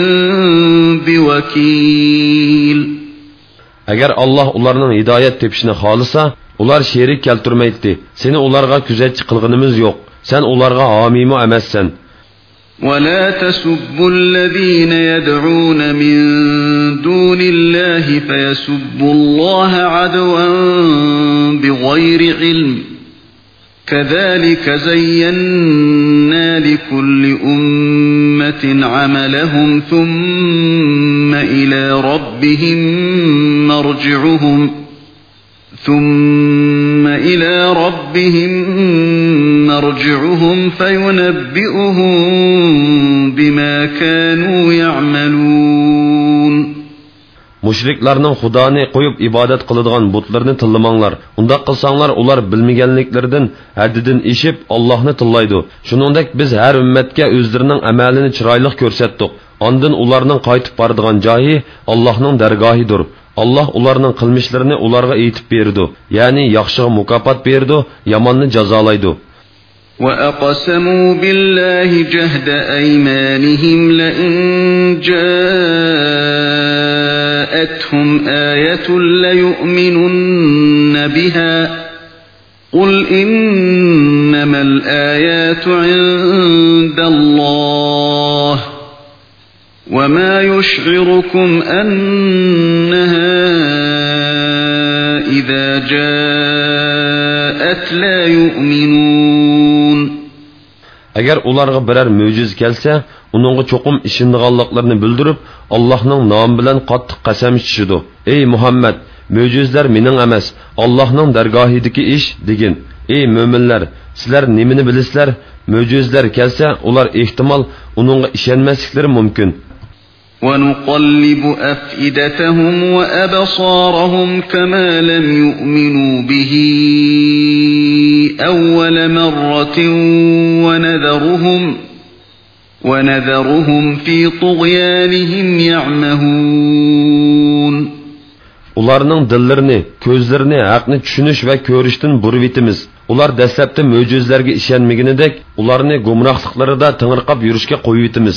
بوكيل agar alloh ularning hidoyat tepishini xohlasa ular sherik keltirmaydi seni ularga kuzatchi qilg'inimiz yo'q sen ularga homiymi emassan ولا تسبوا الذين يدعون من دون الله فيسبوا الله عدوا بغير علم كذلك زينا لكل أمة عملهم ثم إلى ربهم مرجعهم ثم إلى ربهم مرجعهم فينبئهم بما كانوا يعملون mushriklarning xudoni qo'yib ibodat qiladigan butlarni tillamanglar undoq qilsanglar ular bilmaganliklaridan haddidan eshib ollohni tillaydi shuningdek biz har ummatga o'zlarining amalini chiroyli ko'rsatdik ondin ularning qaytib boradigan joyi allohning dargohidir alloh ularning qilmishlarini ularga aytib berdi ya'ni yaxshiga mukofot berdi yomonni jazolaydi وأقسموا بالله جهد أيمانهم لئن جاءتهم آية ليؤمنن بها قل إنما الآيات عند الله وما يشعركم أنها إذا جاءت لا يؤمنون agar ularga biror mo'jiz kelsa uningga cho'qim ishonganliklarini bildirib allohning nomi bilan qattiq qasam ichishidi ey muhammad mo'jizlar mening emas allohning dargohidagi ish degin ey mo'minlar sizlar nimani bilasizlar mo'jizlar kelsa ular ehtimol uningga ishonmasliklari mumkin ونقلب أفئدتهم وأبصارهم كما لم يؤمنوا به أول مرة ونذرهم ونذرهم في طغيانهم يعمهون ularning dillarini ko'zlarini haqni tushunish va ko'rishdan burib etimiz ular dastlabda mo'jizlarga ishonmaganidek ularni gumrohliqlarida tingirqab yurishga qo'yib etimiz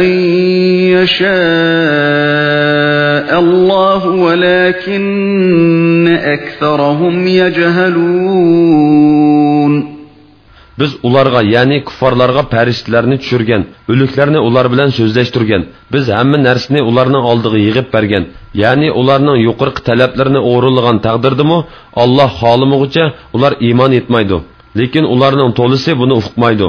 أن يشاء الله ولكن أكثرهم يجهلون biz ularga ya'ni kuffarlarga farishtalarni tushirgan o'liklarni ular bilan so'zlashtirgan biz hamma narsani ularning oldiga yig'ib bergan ya'ni ularning yuqorqi talablarini o'rinlagan taqdirdimi olloh xohlamag'icha ular iymon etmaydi lekin ularning to'lisi buni uqmaydi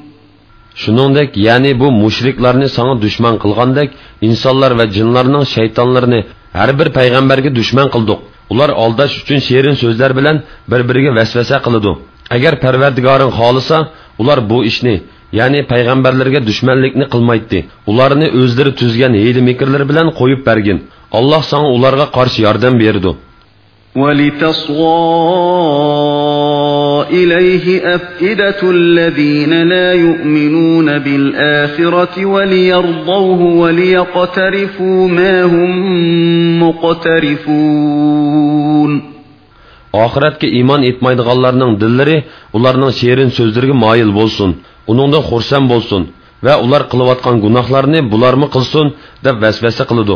Shuningdek ya'ni bu mushriklarni sana dushman qilgandek insonlar va jinlarning shaytonlarini har bir payg'ambarga dushman qildik ular aldash uchun sherin so'zlar bilan bir biriga vasvasa qiladi agar parvardigoring ular bu ishni ya'ni payg'ambarlarga dushmanlikni qilmaydi ularni o'zlari tuzgan hiyli mikrlar bilan qo'yib bergin alloh sana ularga qarshi yordam berdi وَلِتَصْغَى إِلَيْهِ أَفْئِدَةُ الَّذِينَ لَا يُؤْمِنُونَ بِالْآخِرَةِ وَلِيَرْضَوْهُ وَلِيَقْتَرِفُوا مَا هُمْ مُقْتَرِفُونَ oxiratga iymon etmaydiganlarning dillari ularning she'rin so'zlariga moyil bo'lsin uningdan xursand bo'lsin va ular qilayotgan gunohlarni bularmi qilsin deb vasvasa qiladi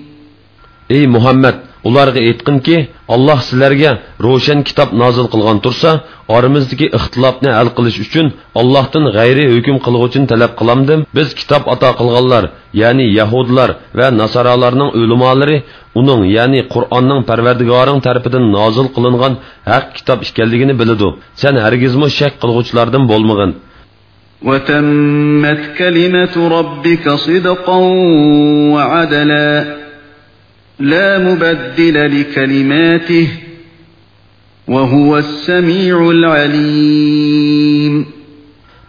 ey muhammad ularga aytqinki alloh sizlarga ro'shan kitob nozil qilgan tursa oramizdagi ixtilofni hal qilish uchun allohdan g'ayri hukm qilg'uchini talab qilamdim biz kitob ato qilganlar ya'ni yahudlar va nasoralarning ulamolari uning ya'ni qur'onning parvardigoring tarafidan nozil qilingan haq kitob ekanligini biladi sen hargizmi shak qilg'uvchilardan bo'lmag'in وتمت كلمة ربك صدقا وعدلا لا مبدل لكلماته وهو السميع العليم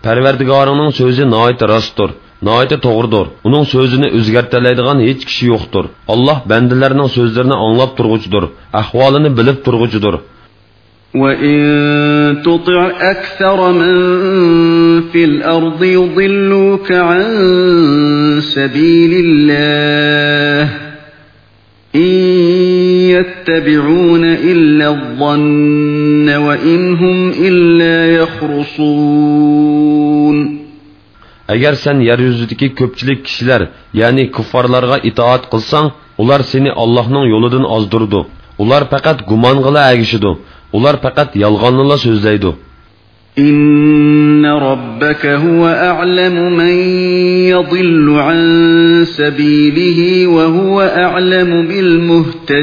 Parvardigoringning so'zi noit rostdir, noit to'g'ridir. Uning so'zini o'zgartiradigan hech kishi yo'qdir. Alloh bandalarning so'zlarini anglab turg'uchidir, ahvolini bilib turg'uchidir. وَإِن تُطِعْ أَكْثَرَ مَن فِي الْأَرْضِ يُضِلُّوكَ عَن سَبِيلِ اللَّهِ إن يتبعون إلا الظن وإن هم إلا يخرصون agar sen yer yuzidagi ko'pchilik kishilar ya'ni kuffarlarga itoat qilsang ular seni allohning yo'lidan ozdirdi ular faqat gumong'ila agishidi ular faqat yolg'onnila so'zlaydi إن ربك هو أعلم من يضل عن سبيله وهو أعلم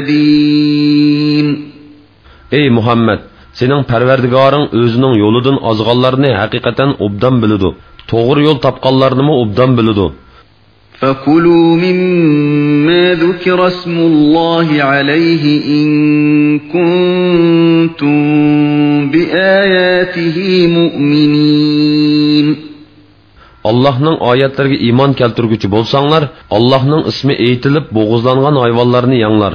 بالمهتدين Ey Muhammed, sening parvardigoring o'zining yo'lidan ozg'onlarni haqiqatan obdan biladi. To'g'ri yo'l topganlarni obdan biladi. فكلوا مما ذكر اسم الله عليه إن كنتم بآياته مؤمنين Allah'ın ayetlerine iman keltirgücü bolsanlar, Allah'ın ismi eğitilip boğuzlangan hayvanlarını yanlar.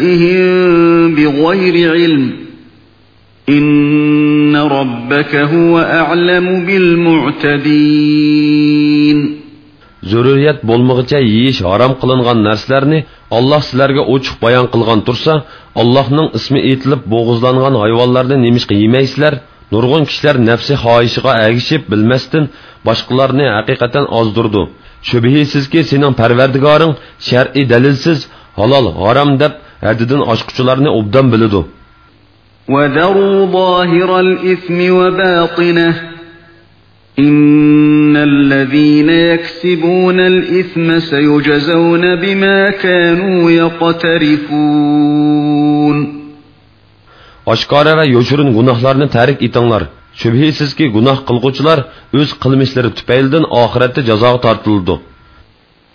آبائهم بغير علم إن ربك هو أعلم بالمعتدين Zürriyet bolmağıca yiyiş haram kılıngan nerslerini Allah sizlerge uçuk bayan kılgan tursa, Allah'ın ismi itilip boğuzlangan hayvallarda nemiş yemeysizler, nurgun kişiler nefsi haişiga ergişip bilmestin, başkalarını hakikaten azdurdu. Şübihisiz ki senin perverdigarın şer'i delilsiz, halal, haram deb, haddidan oshquchilarni obdan biladi وذروا ظاهر الإثم وباطنه إن الذين يكسبون الإثم سيجزون بما كانوا يقترفون oshkora va yoshirin gunohlarni tarik etinglar shubhisizki gunoh qilg'uvchilar o'z qilmishlari tufaylidan oxiratda jazoga tortildi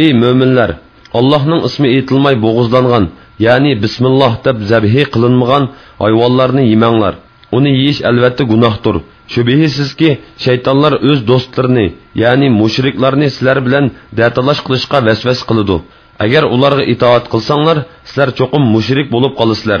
ey mo'minlar allohning ismi aytilmay bo'g'izlangan ya'ni bismilloh deb zabhi qilinmagan hayvonlarni yemanglar uni yeyish albatta gunohdir shubhisizki shaytonlar o'z do'stlarini ya'ni mushriklarni sizlar bilan datalash qilishga vasvas qiladi agar ularga itoat qilsanglar sizlar cho'qim mushrik bo'lib qolasizlar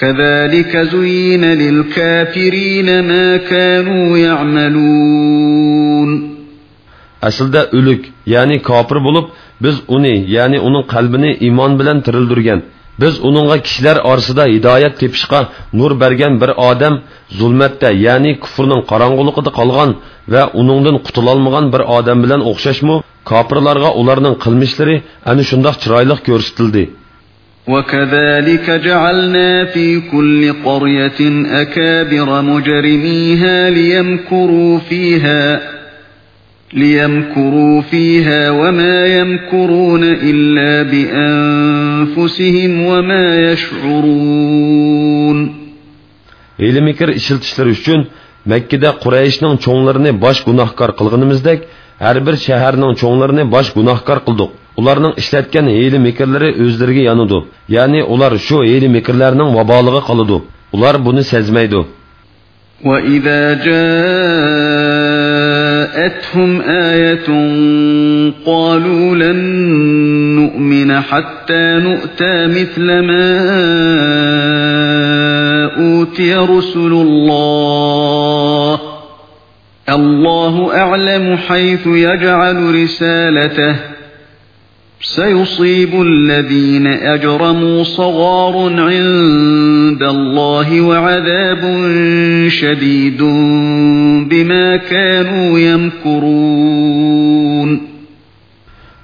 كَذَلِكَ زُيِّنَ لِلْكَافِرِينَ مَا كَانُوا يَعْمَلُونَ Aslida o'lik, ya'ni kofir bo'lib, biz uni, ya'ni uning qalbini iymon bilan tirildirgan. Biz uningga kishilar orasida hidoyat tepishga nur bergan bir odam zulmatda, ya'ni kufrning qorong'uligida qolgan va uningdan qutulolmagan bir odam bilan o'xshashmi? Kofirlarga ularning qilmishlari ana shundoq chiroyli ko'rsatildi. وكذلك جعلنا في كل قرية أكابر مجرميها ليمكروا فيها ليمكروا فيها وما يمكرون إلا بأنفسهم وما يشعرون Hili mikir işiltişleri üçün Mekke'de Kureyş'nin çoğunlarını baş günahkar kılgınımızdek har bir shaharning cho'nglarini bosh gunohkor qildik ularning ishlatgan hiyli mikrlari o'zlariga yonidi ya'ni ular shu hiyli mikrlarning vaboliga qoladi ular buni sezmaydi وَإِذَا جَاءَتْهُمْ آيَةٌ قَالُوا لَن نُّؤْمِنَ حَتَّى نُؤْتَى مِثْلَ مَا أُوتِيَ رُسُلُ اللَّهِ الله أعلم حيث يجعل رسالته سيصيب الذين أجرموا صغار عند الله وعذاب شديد بما كانوا يمكرون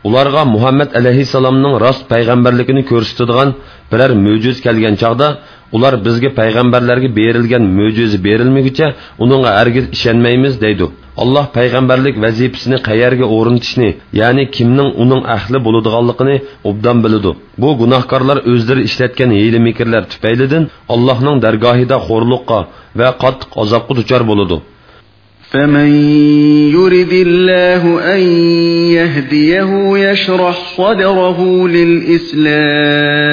ularga muhammad alayhissalomning rost payg'ambarligini ko'rsatadigan biror mo'jiz kelgan chog'da ular bizga payg'ambarlarga berilgan mo'jiza berilmaguncha uningga hargiz ishonmaymiz deydi alloh payg'ambarlik vazifasini qayerga o'rnatishni ya'ni kimning uning ahli bo'ladiganligini obdan biladi bu gunohkorlar o'zlari ishlatgan hiyla mikrlar tufaylidan allohning dargohida xo'rliqqa va qattiq azobga duchor bo'ladi فمن يرد الله أن يهديه يشرح صدره للإسلام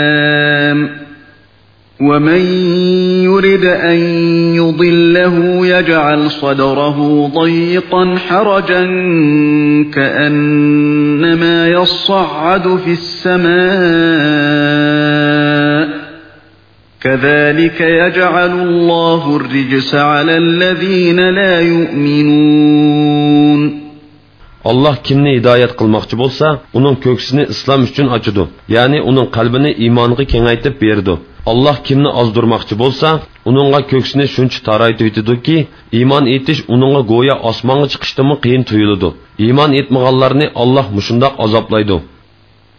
ومن يرد أن يضله يجعل صدره ضيقا حرجا كأنما يصعد في السماء كذلك يجعل الله الرجس على الذين لا يؤمنون alloh kimni hidoyat qilmoqchi bo'lsa uning ko'ksini islom uchun ochidi ya'ni uning qalbini iymonga kengaytib berdi alloh kimni ozdirmoqchi bo'lsa uningga ko'ksini shuncha taraytib yetidiki iymon etish uningga go'yo osmonga chiqishdimi qiyin tuyuladi iymon etmaganlarni alloh mushundoq azoblaydi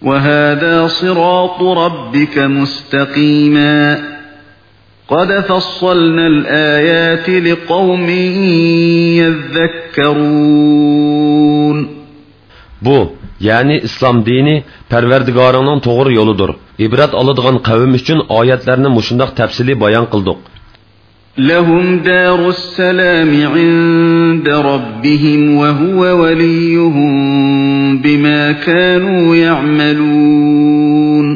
وهذا صراط ربك مستقيما قد فصلنا الآيات لقوم يذكرون bu ya'ni islom dini parvardigoringning to'g'ri yo'lidir ibrat oladigan qavm uchun oyatlarni mushundoq tafsiliy bayon qildik لهم دار السلام عند ربهم وهو وليهم بما كانوا يعملون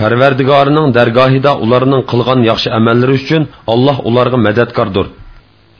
parvardigorining dargohida ularning qilgan yaxshi amallari uchun alloh ularga madadkordir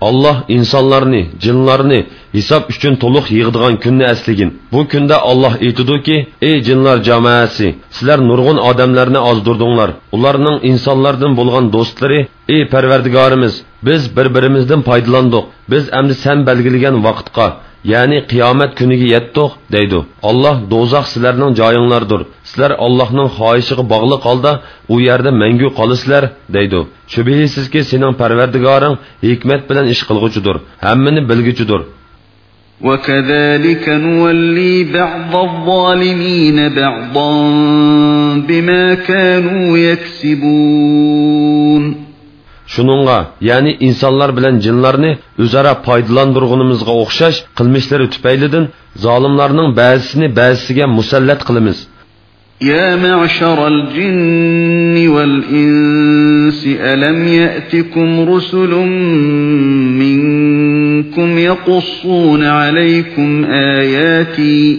Allah insonlarni, jinlarni hisob uchun to'liq yig'digan kunni esligin. Bu kunda Alloh aytidiki: "Ey jinlar jamoasi, sizlar nurg'un odamlarni ozdirdinglar. Ularning insonlardan bo'lgan do'stlari, ey Parvardigorimiz, biz bir-birimizdan foydalandik. Biz endi sen belgilagan vaqtga ya'ni qiyomat kuniga yetdik deydi alloh do'zax sizlarning joyinglardir sizlar allohning xohishiga bog'liq holda u yerda mangu qolasizlar deydi shubhisizki sening parvardigoring hikmat bilan ish qilg'uchidir hammani bilguchidir وكذلك نولي بعض الظالمين بعضا بما كانوا يكسبون Shuningga, ya'ni insonlar bilan jinlarni o'zaro foydalandirganimizga o'xshash qilmishlari tufaylidan zolimlarning ba'zisini ba'zisiga musallat qilamiz. يا معشر الجن والإنس ألم يأتكم رسل منكم يقصون عليكم آياتي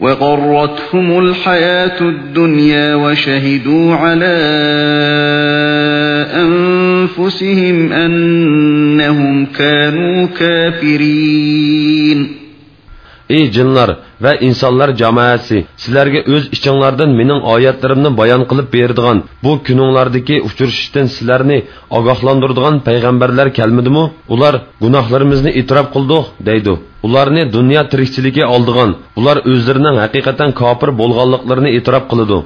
وغرتهم الحياة الدنيا وشهدوا على أنفسهم أنهم كانوا كافرين. Ey jinlar va insonlar jamoasi, sizlarga o'z ichinglardan mening oyatlarimni bayon qilib beradigan bu kuninglardagi uchrashishdan sizlarni ogohlantiradigan payg'ambarlar kelmadimi? Ular gunohlarimizni e'tirof qildik, deydi. Ularni dunyo tirikchiligi oldigan, ular o'zlarining haqiqatan kofir bo'lganliklarini e'tirof qiladi.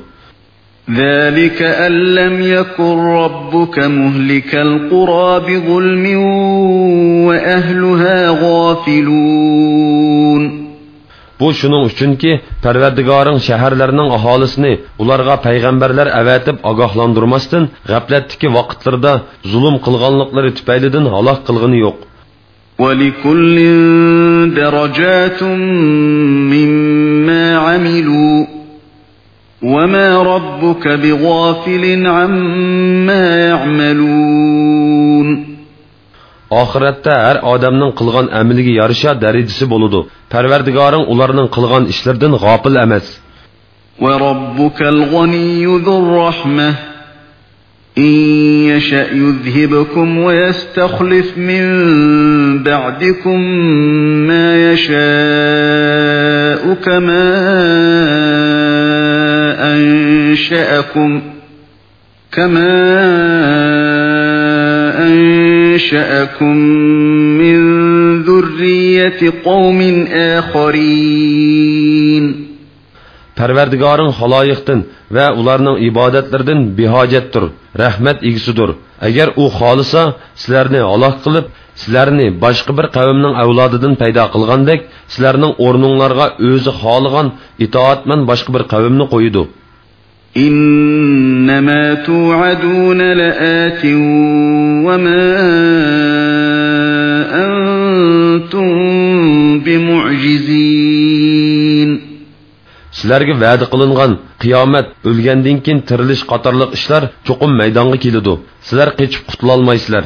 ذلك أن لم يكن ربك مهلك القرى بظلم وأهلها غافلون Bu shuning uchunki Parvardigoring shaharlarning aholisini ularga payg'ambarlar avatib ogohlantirmasdan g'aflatdagi vaqtlarda zulm qilganliklari tufaylidan halok qilgani yo'q. وَلِكُلٍّ دَرَجَاتٌ مِّمَّا عَمِلُوا وما ربك بغافل عما يعملون oxiratda har odamning qilgan amaliga yarasha darajasi bo'ladi parvardigoring ularning qilgan ishlaridan g'ofil emas وربك الغني ذو الرحمة إن يشأ يذهبكم ويستخلف من بعدكم ما يشاء كما أنشأكم كما أنشأكم من ذرية قوم آخرين Parvardigoring xaloyiqdan va ularning ibodatlaridan behojatdir, rahmat egisidir. Agar u xolisa, sizlarni halok qilib, sizlarni boshqa bir qavmning avlodidan paydo qilgandek, sizlarning o'rninglarga o'zi xoligan itoatman boshqa bir qavmni qo'ydi. إنما توعدون لآت وما أنتم بمعجزين sizlarga va'da qilingan qiyomat o'lgandan keyin tirilish qatorliq ishlar cho'qim maydonga keladi sizlar qechib qutulolmaysizlar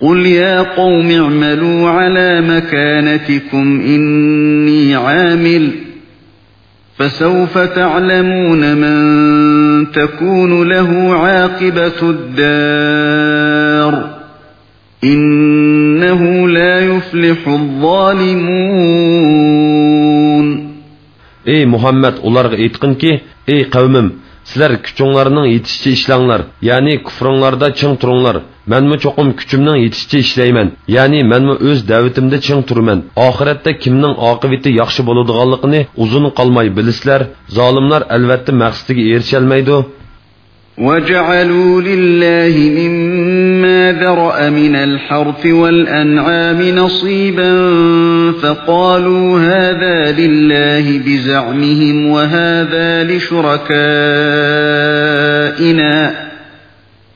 قل يا قوم اعملوا على مكانتكم إني عامل فسوف تعلمون من تكون له عاقبة الدار إنه لا يفلح الظالمون ey muhammad ularga aytqinki ey qavmim sizlar kuchinglarning yetishicha ishlanglar ya'ni kufringlarda ching turinglar manmi cho'qim kuchimning yetishicha ishlayman ya'ni manmi o'z da'vatimda ching turman oxiratda kimning oqibati yaxshi bo'ladiganligini uzun qolmay bilisizlar zolimlar albatta maqsadiga erisholmaydi وجعلوا لله مما ذرأ من الحرث والأنعام نصيبا فقالوا هذا لله بزعمهم وهذا لشركائنا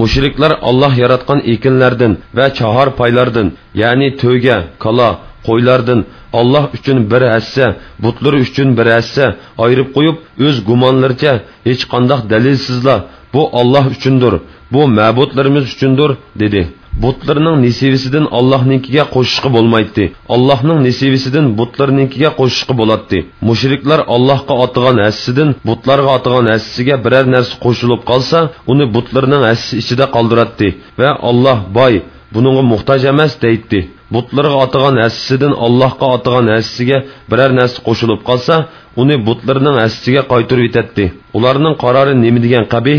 Müşrikler Allah yaratgan ekinlerden ve çahar paylardan yani töge, kala, qo'ylardan olloh uchun bir hassa butlari uchun bir hassa ayirib qo'yib o'z gumonlaricha hech qandoq dalilsizlar bu olloh uchundir bu ma'budlarimiz uchundir dedi butlarning nesivisidan allohnikiga qo'shishqi bo'lmaydi allohning nesivisidan butlarnikiga qo'shishqi bo'ladi mushriklar allohga otigan hassidan butlarga otigan hassiga biror narsa qo'shilib qolsa uni butlarning hassi ichida qoldiradi va alloh boy buningga muhtoj emas deydi butlarga otigan hassisidan allohga otigan hassisiga biror narsa qo'shilib qolsa uni butlarning hassisiga qaytarib yetadi ularning qarori nima degan qabih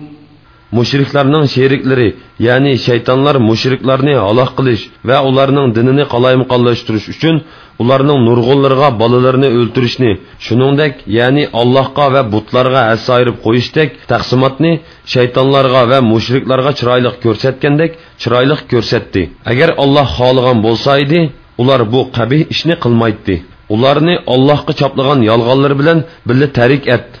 Mushriklarning sheriklari ya'ni shaytonlar mushriklarni halok qilish va ularning dinini qalaymaqonlashtirish uchun ularning nurg'unlariga bolalarini o'ltirishni shuningdek ya'ni allohga va butlarga hassa ayirib qo'yishdek taqsimotni shaytonlarga va mushriklarga chiroyli ko'rsatgandek chiroyli ko'rsatdi agar olloh xohlagan bo'lsa edi ular bu qabih ishni qilmaydi ularni ollohga choplagan yolg'onlari bilan birga tarik etdi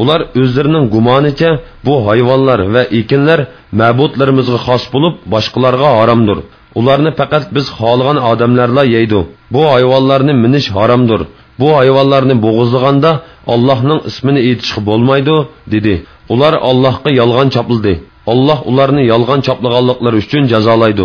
ular o'zlarining gumonicha bu hayvonlar va ekinlar ma'budlarimizga xos bo'lib boshqalarga haromdir ularni faqat biz xohlagan odamlarla yeydi bu hayvonlarni minish haromdir bu hayvonlarni bo'g'izlaganda allohning ismini aytishga bo'lmaydi dedi ular allohga yolg'on chopildi alloh ularni yolg'on choplaganliklari uchun jazolaydi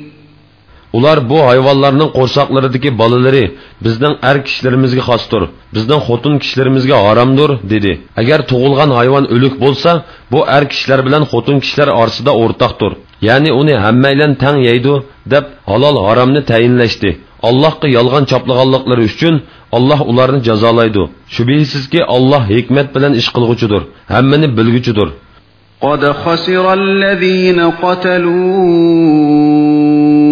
ular bu hayvonlarning qo'rsoqlaridagi bolalari bizning er kishilarimizga xosdir bizning xotin kishilarimizga haromdir dedi agar tug'ilgan hayvon o'lik bo'lsa bu er kishilar bilan xotin kishilar orasida o'rtoqdir ya'ni uni hammaylan tang yeydi deb halol haromni tayinlashdi allohga yolg'on choplaganliklari uchun alloh ularni jazolaydi shubhisizki alloh hikmat bilan ish qilg'uchidir hammani bilguchidir قد خسر الذين قتلوا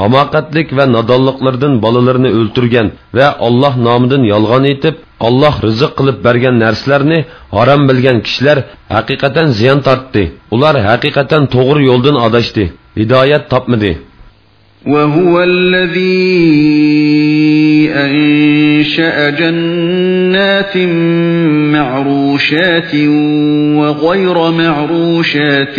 hamoqatlik va nodonliqlardan bolalarini o'ltirgan va alloh nomidan yolg'on aytib alloh rizq qilib bergan narsalarni harom bilgan kishilar haqiqatan ziyon tortdi ular haqiqatan to'g'ri yo'ldan adashdi hidoyat topmadi وهو الذي أنشأ جنات معروشات وغير معروشات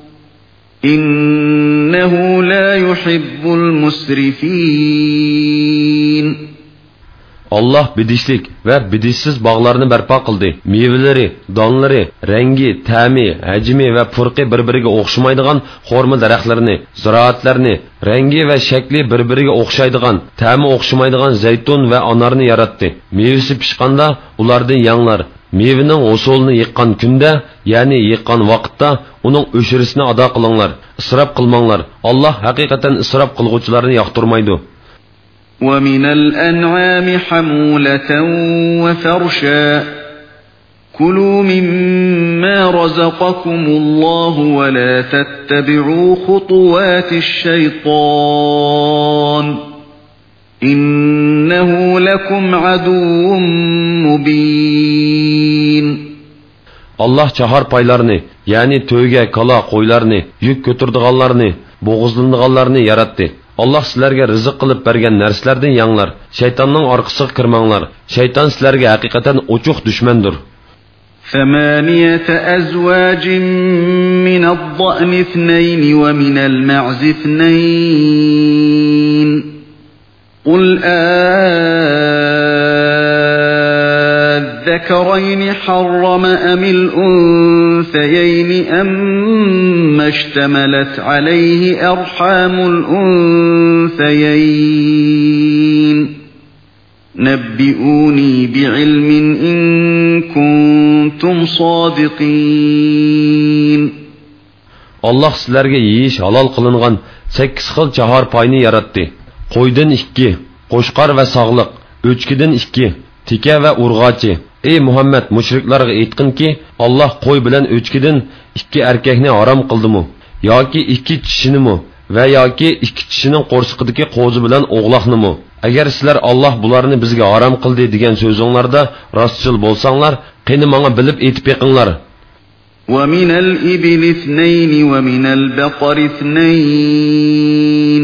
إنه لا يحب المسرفين Allah bidishlik va bidishsiz bog'larni barpo qildi. Mevalari, donlari, rangi, ta'mi, hajmi va furqi bir-biriga o'xshamaydigan xorma daraxtlarni, ziroatlarni, rangi va shakli bir-biriga o'xshaydigan, ta'mi o'xshamaydigan zaytun va anarni yaratdi. Mevasi pishqanda ulardan yanglar, mevining usulini yiqqan kunda, ya'ni yiqqan vaqtda uning o'shirisini ado qilinglar. Isrof qilmanglar. Alloh haqiqatan isrof qilguvchilarni yoqtirmaydi. ومن الأنعام حمولة وفرشا كلوا مما رزقكم الله ولا تتبعوا خطوات الشيطان إنه لكم عدو مبين Allah chahar paylarni, ya'ni to'yga kala qo'ylarni, yuk ko'tirdiganlarni, bo'g'izlanganlarni yaratdi. alloh sizlarga rizq qilib bergan narsalardan yanglar shaytonning orqasiga kirmanglar shayton sizlarga haqiqatan ochiq dushmandir ثمانية أزواج من الضأن اثنين ومن المعز اثنين قل آذكرين حرم أم الأنثيين أم اشتملت عليه أرحام الأنثيين نبئوني بعلم إن كنتم صادقين sizlarga yeyish halol qilingan 8 xil chahor payni yaratdi. Qo'ydan 2, qo'shqar va sog'liq, o'chkidan 2, tika va urg'ochi. Ey Muhammad, mushriklarga aytqinki, Alloh qo'y bilan o'chkidan ikki erkakni harom qildimi? yoki ikki tishinimi va yoki ikki tishining qo'rsiqidagi qo'zi bilan o'g'loqnimi? Agar sizlar Alloh bularni bizga harom qildi degan so'zinglarda rostchil bo'lsanglar, qani menga bilib aytib beqinglar. ومن الإبل اثنين ومن البقر اثنين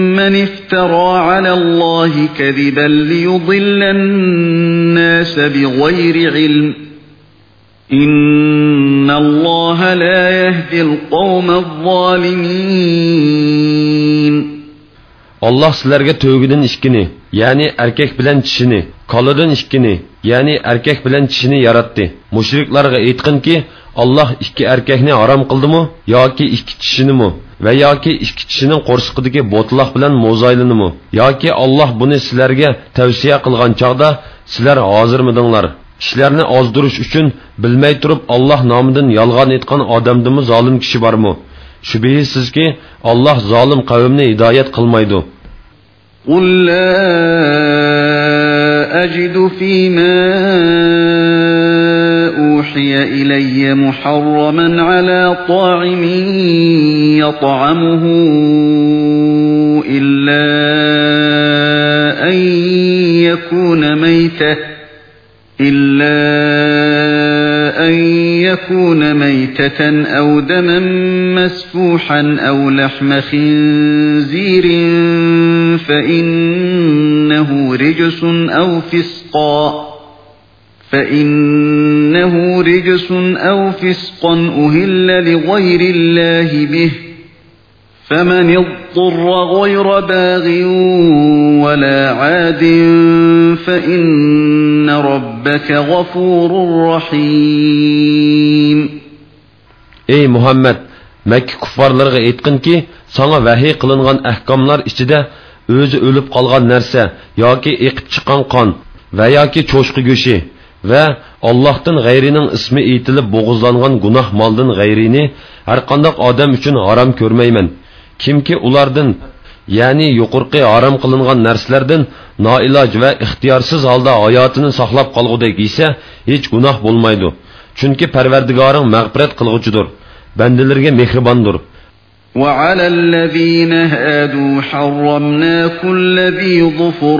افترى على الله كذبا ليضل الناس بغير علم إن الله لا يهدي القوم الظالمين Allah sizlarga to'gidan ikkini, ya'ni erkak bilan tishini, koladan ikkini, ya'ni erkak bilan tishini yaratdi. Mushriklarga aytqinki, Allah ikki erkakni harom qildimi yoki ikki tishinimi va yoki ikki tishining qo'rsiqidagi bo'tloq bilan mo'zaylinimi yoki Allah buni sizlarga tavsiya qilgan chog'da sizlar hozirmidinglar? Kishilarni ozdirish uchun bilmay turib Allah nomidan yolg'on aytgan odamdimi zolim kishi bormi? Shubhisizki, Allah zolim qavmni hidoyat qilmaydi. قل لا أجد فيما أوحي إلي محرما على طاعم يطعمه إلا أن يكون ميتة إلا أن يكون ميتة أو دما مسفوحا أو لحم خنزير فإنه رجس أو فسقا. فإنه رجس أو فسقا أهل لغير الله به فمن اضطر غير باغ ولا عاد فإن ربك غفور رحيم Ey Muhammed, Mekke kuffarlarga aytqinki, sana vahiy qilingan ahkomlar ichida o'zi o'lib qolgan narsa yoki eqib chiqqan qon va yoki cho'shqi go'shi va Allohdan g'ayrining ismi aytilib bo'g'izlangan gunoh moldan g'ayrini har qanday odam uchun harom ko'rmayman. kimki ulardan ya'ni yuqorqi harom qilingan narsalardan noiloj va ixtiyorsiz holda hayotini saqlab qolgudek yesa hech gunoh bo'lmaydi chunki parvardigoring mag'firat qilg'uchidir bandalarga mehribondir وعلى الذين هادوا حرمنا كل ذي ظفر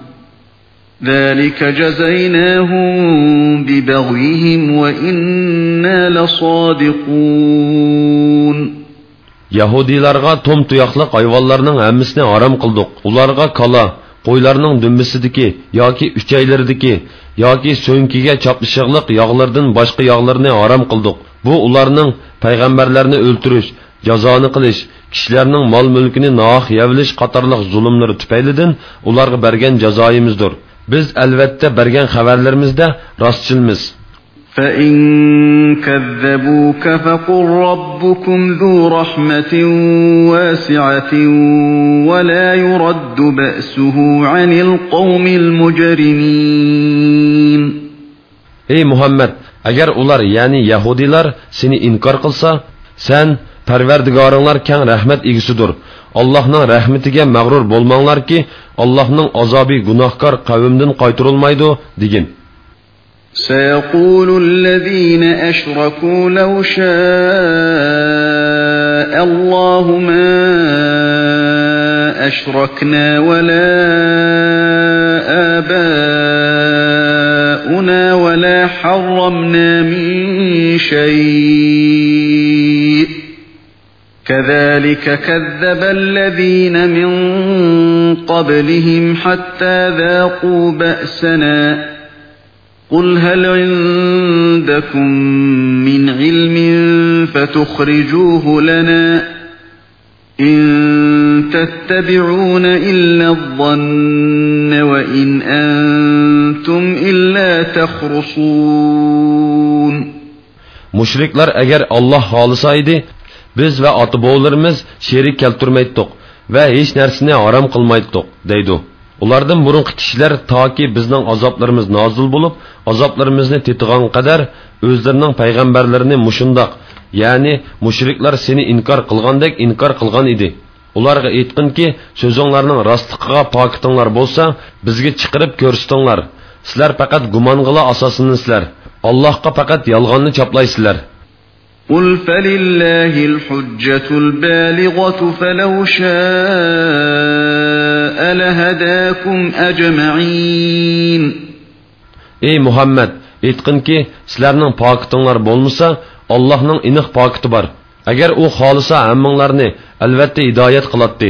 ذلك جزيناهم ببغيهم وإنا لصادقون Yahudilarga tom tuyaqliq hayvonlarning hammasini harom qildik. Ularga kala, qo'ylarning dumbisidiki yoki uchaylaridiki yoki so'nkiga chopishig'liq yog'lardan boshqa yog'larni harom qildik bu ularning payg'ambarlarni o'ltirish jazoni qilish kishilarning mol mulkini nohaq yavlish qatorliq zulmlari tufaylidan ularga bergan jazoyimizdir biz albatta bergan xabarlarimizda rostchilmiz. فإن كذبوك فقل ربكم ذو رحمة واسعة ولا يرد بأسه عن القوم المجرمين. أي محمد أجر أولار يعني يهودلار سني إنكار قلصا سن Parvardigoringlar keng rahmat egisidir. Allohning rahmatiga mag'rur bo'lmanglarki, Allohning azobi gunohkor qavmdan qaytarilmaydi, degin. سيقول الذين أشركوا لو شاء الله ما أشركنا ولا آباؤنا ولا حرمنا من شيء كذلك كذب الذين من قبلهم حتى ذاقوا بأسنا. قل هل عندكم من علم فتخرجوه لنا إن تتبعون إلا الظن وإن أنتم إلا تخرصون. Müşrikler eğer Allah halısaydı, biz ve atı boğularımız şerik keltirmeydik ve hiç nersini haram kılmaydık, deydi. ulardan burunqi kishilar toki bizning azoblarimiz nozil bo'lib azoblarimizni tetigan qadar o'zlarining payg'ambarlarini mushundoq ya'ni mushriklar seni inkor qilgandek inkor qilgan edi ularga aytqinki so'zinglarning rostligiga pokitinglar bo'lsa bizga chiqirib ko'rsatinglar sizlar faqat gumong'ila asosinisizlar allohga faqat yolg'onni choplaysizlar قل فلله الحجة البالغة فلو شاء لهداكم أجمعين Ey Muhammed, aytqinki, sizlarning pokitinglar bo'lmasa, Allohning iniq pokiti bor. Agar u xolisa hammanglarni albatta hidoyat qiladi.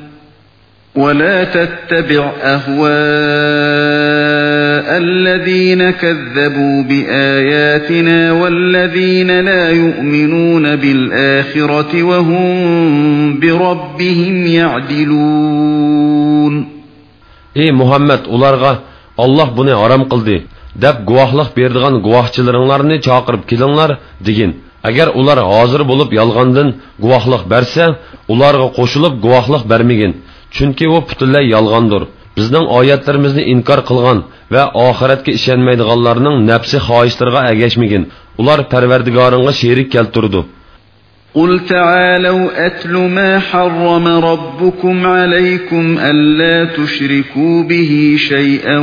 ولا تتبع أهواء الذين كذبوا بآياتنا والذين لا يؤمنون بالآخرة وهم بربهم يعدلون Ey Muhammed, ularga Allah buni haram qildi deb guvohlik berdigan guvohchilaringlarni chaqirib kelinglar degin. Agar ular hozir bo'lib yolg'ondan guvohlik bersa, ularga qo'shilib guvohlik bermagin. Chunki u butunlay yolg'ondir. Bizning oyatlarimizni inkor qilgan va oxiratga ishonmaydiganlarning nafsi xohishlariga agashmagin. Ular Parvardigoringga sherik keltirdi. قل تعالوا أتل ما حرم ربكم عليكم ألا تشركوا به شيئا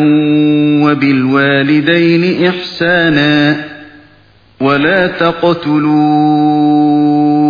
وبالوالدين إحسانا ولا تقتلوا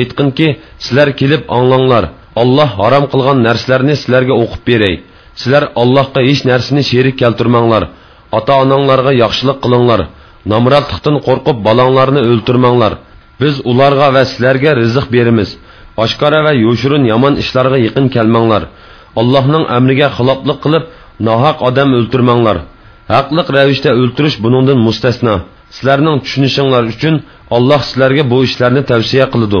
aytqinki sizlar kelib anglanglar olloh harom qilgan narsalarni sizlarga o'qib beray sizlar allohga hech narsani sherik keltirmanglar ota onanglarga yaxshilik qilinglar nomrodlikdan qo'rqib bolanglarni o'ltirmanglar biz ularga va sizlarga rizq beramiz oshkora va yo'shirin yomon ishlarga yaqin kelmanglar allohning amriga xiloflik qilib nohaq odam o'ltirmanglar haqliq ravishda o'ltirish buningdan mustasno sizlarning tushunishinglar uchun alloh sizlarga bu ishlarni tavsiya qiladi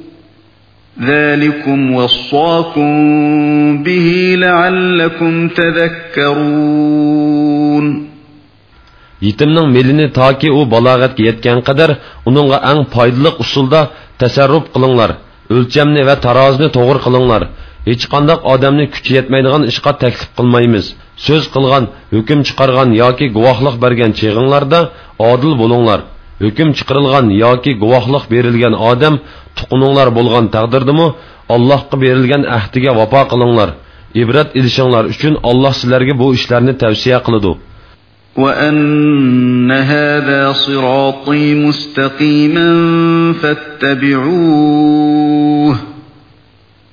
ذلكم وصاكم به لعلكم تذكرون yetimning melini toki u balog'atga yetgan qadar uningga eng foydali usulda tasarruf qilinglar o'lchamni va tarozini to'g'ri qilinglar hech qanday odamni kuchi yetmaydigan ishga taklif qilmaymiz so'z qilgan hukm chiqargan yoki guvohlik bergan cheg'inglarda odil bo'linglar hukm chiqarilgan yoki guvohlik berilgan odam tuquninglar bo'lgan taqdirdimi allohga berilgan ahdiga vafo qilinglar ibrat ilishinglar uchun alloh sizlarga bu ishlarni tavsiya qiladi وأن هذا صراطي مستقيما فاتبعوه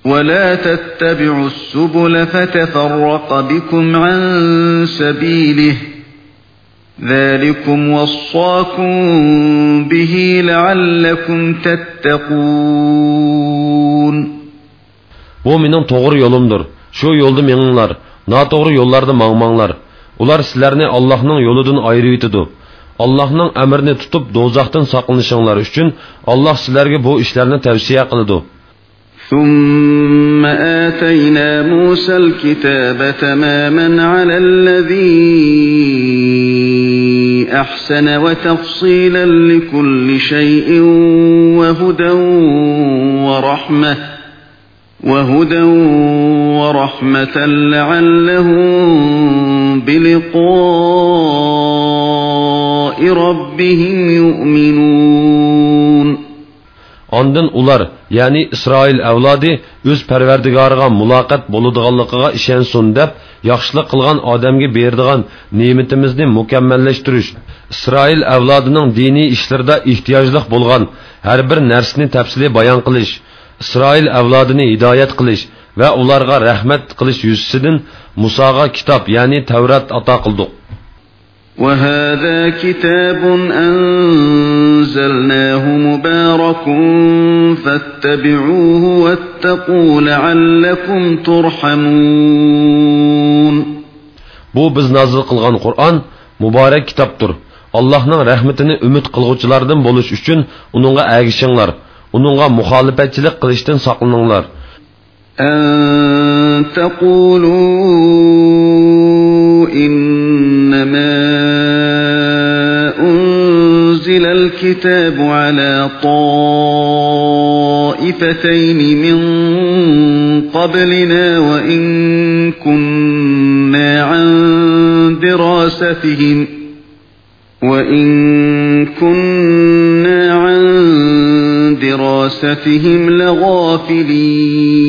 ولا تتبعوا السبل فتفرق بكم عن سبيله ذلكم وصاكم به لعلكم تتقون Bu mening to'g'ri yo'limdir. Shu yo'lda meninglar, noto'g'ri yo'llarda mangmanglar. ular sizlarni allohning yo'lidan ayirib yetidi allohning amrini tutib do'zaxdan saqlanishinglar uchun alloh sizlarga bu ishlarni tavsiya qiladi ثم آتينا موسى الكتاب تماما على الذي أحسن وتفصيلا لكل شيء وهدى ورحمة وهدى ورحمة لعلهم بلقاء ربهم يؤمنون Ondan ular, ya'ni Isroil avlodi o'z Parvardigoriga muloqot bo'ladiganligiga ishonsin deb, yaxshilik qilgan odamga beradigan ne'matimizni mukammallashtirish, Isroil avlodining diniy ishlarida ehtiyojli bo'lgan har bir narsani tafsili bayon qilish, Isroil avlodini hidoyat qilish va ularga rahmat qilish yuzasidan Musoga kitob, ya'ni Tavrat ato qildik. وهذا كتاب أنزلناه مبارك فاتبعوه واتقوا لعلكم ترحمون Bu biz nazil qilgan Qur'on muborak kitobdir. Allohning rahmatini umid qilguvchilardan bo'lish uchun uningga agishinglar, uningga muxolifatchilik qilishdan saqlaninglar. أن تقولوا إنما أنزل الكتاب على طائفتين من قبلنا وإن كنا عن دراستهم وإن كنا عن دراستهم لغافلين.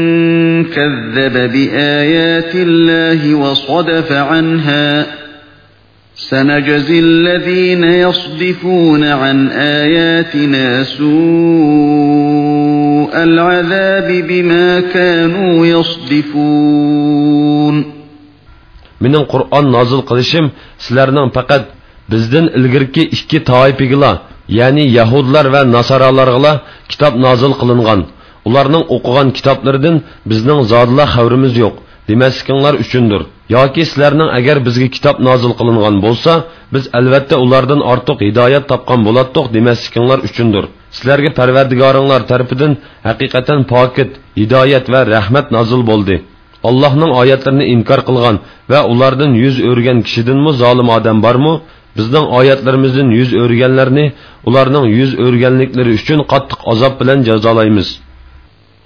كذب بآيات الله وصدف عنها سنجزي الذين يصدفون عن آياتنا سوء العذاب بما كانوا يصدفون mening qur'on nozil qilishim sizlarning faqat bizdan ilgirki ikki toifigila ya'ni yahudlar va nasoralarg'ila kitob nozil qilingan ularning o'qigan kitoblaridan bizning zodila xavrimiz yo'q demaslikinglar uchundir yoki sizlarning agar bizga kitob nozil qilingan bo'lsa biz albatta ulardan ortiq hidoyat topgan bo'latdiq demaslikinglar uchundir sizlarga parvardigoringlar tarafidan haqiqatan pokit hidoyat va rahmat nozil bo'ldi allohning oyatlarini inkor qilgan va ulardan yuz o'rgan kishidinmi zolim odam bormi bizning oyatlarimizdan yuz o'rganlarni ularning yuz o'rganliklari uchun qattiq azob bilan jazolaymiz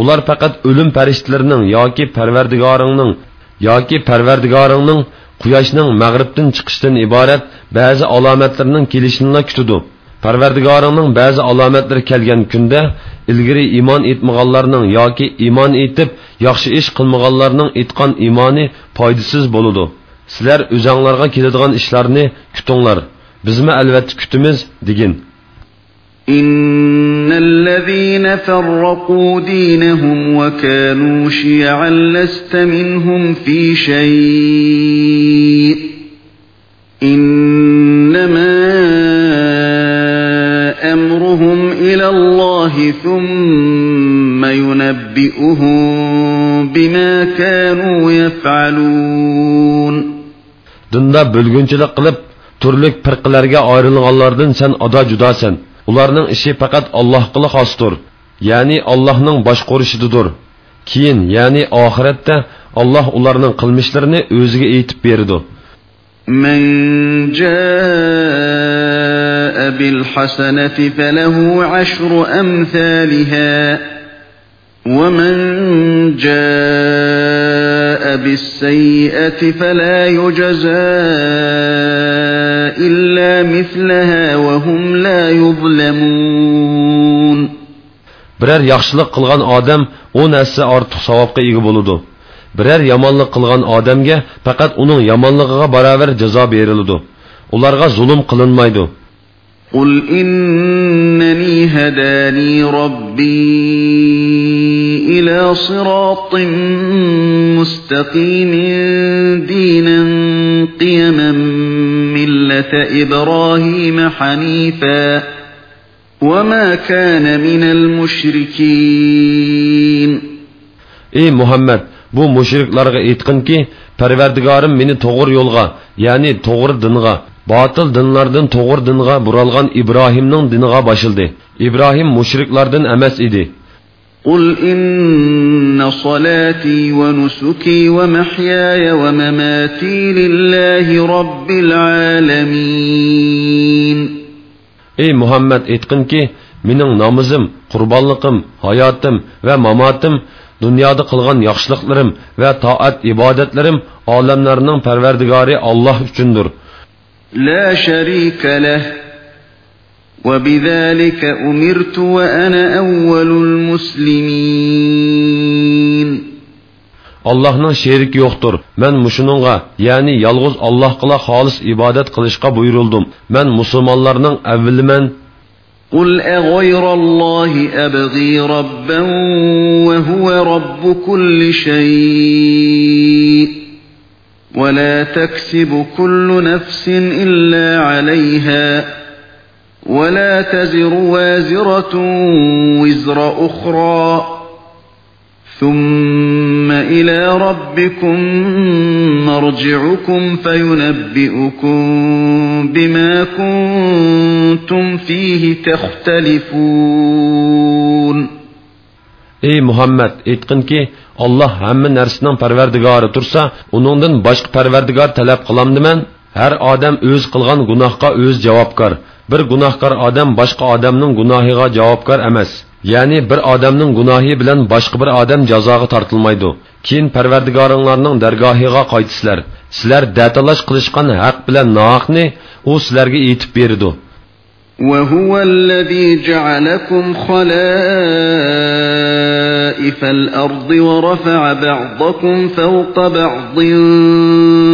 ular faqat o'lim farishtalarining yoki parvardigoringning yoki parvardigoringning quyoshning mag'ribdan chiqishidan iborat ba'zi alomatlarning kelishini kutadi parvardigoringning ba'zi alomatlari kelgan kunda ilgari iymon etmaganlarning yoki iymon etib yaxshi ish qilmaganlarning etgan iymoni foydasiz bo'ladi sizlar o'zanglarga keladigan ishlarni kutinglar. Bizmi albatta kutimiz degin إن الذين فرقوا دينهم وكانوا شيعا لست منهم في شيء إنما أمرهم إلى الله ثم ينبئهم بما كانوا يفعلون dinda bo'lgunchilik qilib turli firqalarga ayrilganlardan sen ado judosan ularning ishi faqat allohga xosdir ya'ni allohning boshqarishididir keyin ya'ni oxiratda alloh ularning qilmishlarini o'ziga aytib berdi من جاء بالحسنة فله عشر أمثالها ومن جاء بالسيئة فلا يجزى إلا مثلها وهم لا يظلمون biror yaxshilik qilgan odam o'n hassa ortiq savobga ega bo'ladi biror yomonlik qilgan odamga faqat uning yomonligiga barobar jazo beriladi ularga zulm qilinmaydi قل إنني هداني ربي إلى صراط مستقيم دينا قيما ملة إبراهيم حنيفا وما كان من المشركين ey muhammad bu mushriklarga aytqinki parvardigorim meni to'g'ri yo'lga ya'ni to'g'ri dinga botil dinlardan to'g'ri dinga buralgan ibrohimning diniga boshildi ibrohim mushriklardan emas edi قل إن صلاتي ونسكي ومحياي ومماتي لله رب العالمين ey muhammad aytqinki mening namozim qurbonliqim hayotim va mamotim dunyoda qilgan yaxshiliklarim va toat ibodatlarim olamlarning parvardigori olloh uchundir لا شريك له وبذلك أمرت وأنا أول المسلمين allohning sheriki yo'qdir man mushuningga ya'ni yolg'iz allohgila xolis ibodat qilishga buyurildim man musulmonlarning avvaliman قل أغير الله أبغي ربا وهو رب كل شيء ولا تكسب كل نفس إلا عليها ولا تزر وازرة وزر أخرى ثم إلى ربكم مرجعكم فينبئكم بما كنتم فيه تختلفون ey muhammad aytqinki olloh hamma narsaning parvardigori tursa uningdan boshqa parvardigor talab qilamdiman har odam o'z qilgan gunohga o'z javobgar bir gunohkor odam boshqa odamning gunohiga javobgar emas ya'ni bir odamning gunohi bilan boshqa bir odam jazoga tortilmaydi keyin parvardigoringlarning dargohiga qaytisizlar sizlar datalash qilishgan haq bilan nohaqni u sizlarga yetib berdi وهو الذي جعلكم خلائف الأرض ورفع بعضكم فوق بعض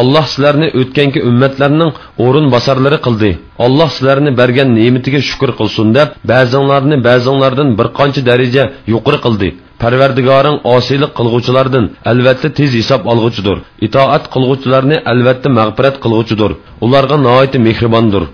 Allah sizlarni o'tganki ummatlarning o'rin bosarlari qildi. Allah sizlarni bergan ne'matiga shukr qilsin deb, ba'zinglarni ba'zinglardan bir qancha daraja yuqori qildi. Parvardigoring osiylik qilguvchilardan albatta tez hisob olg'uchidir. Itoat qilguvchilarni albatta mag'firat qilg'uchidir. Ularga nihoyat mehribondir.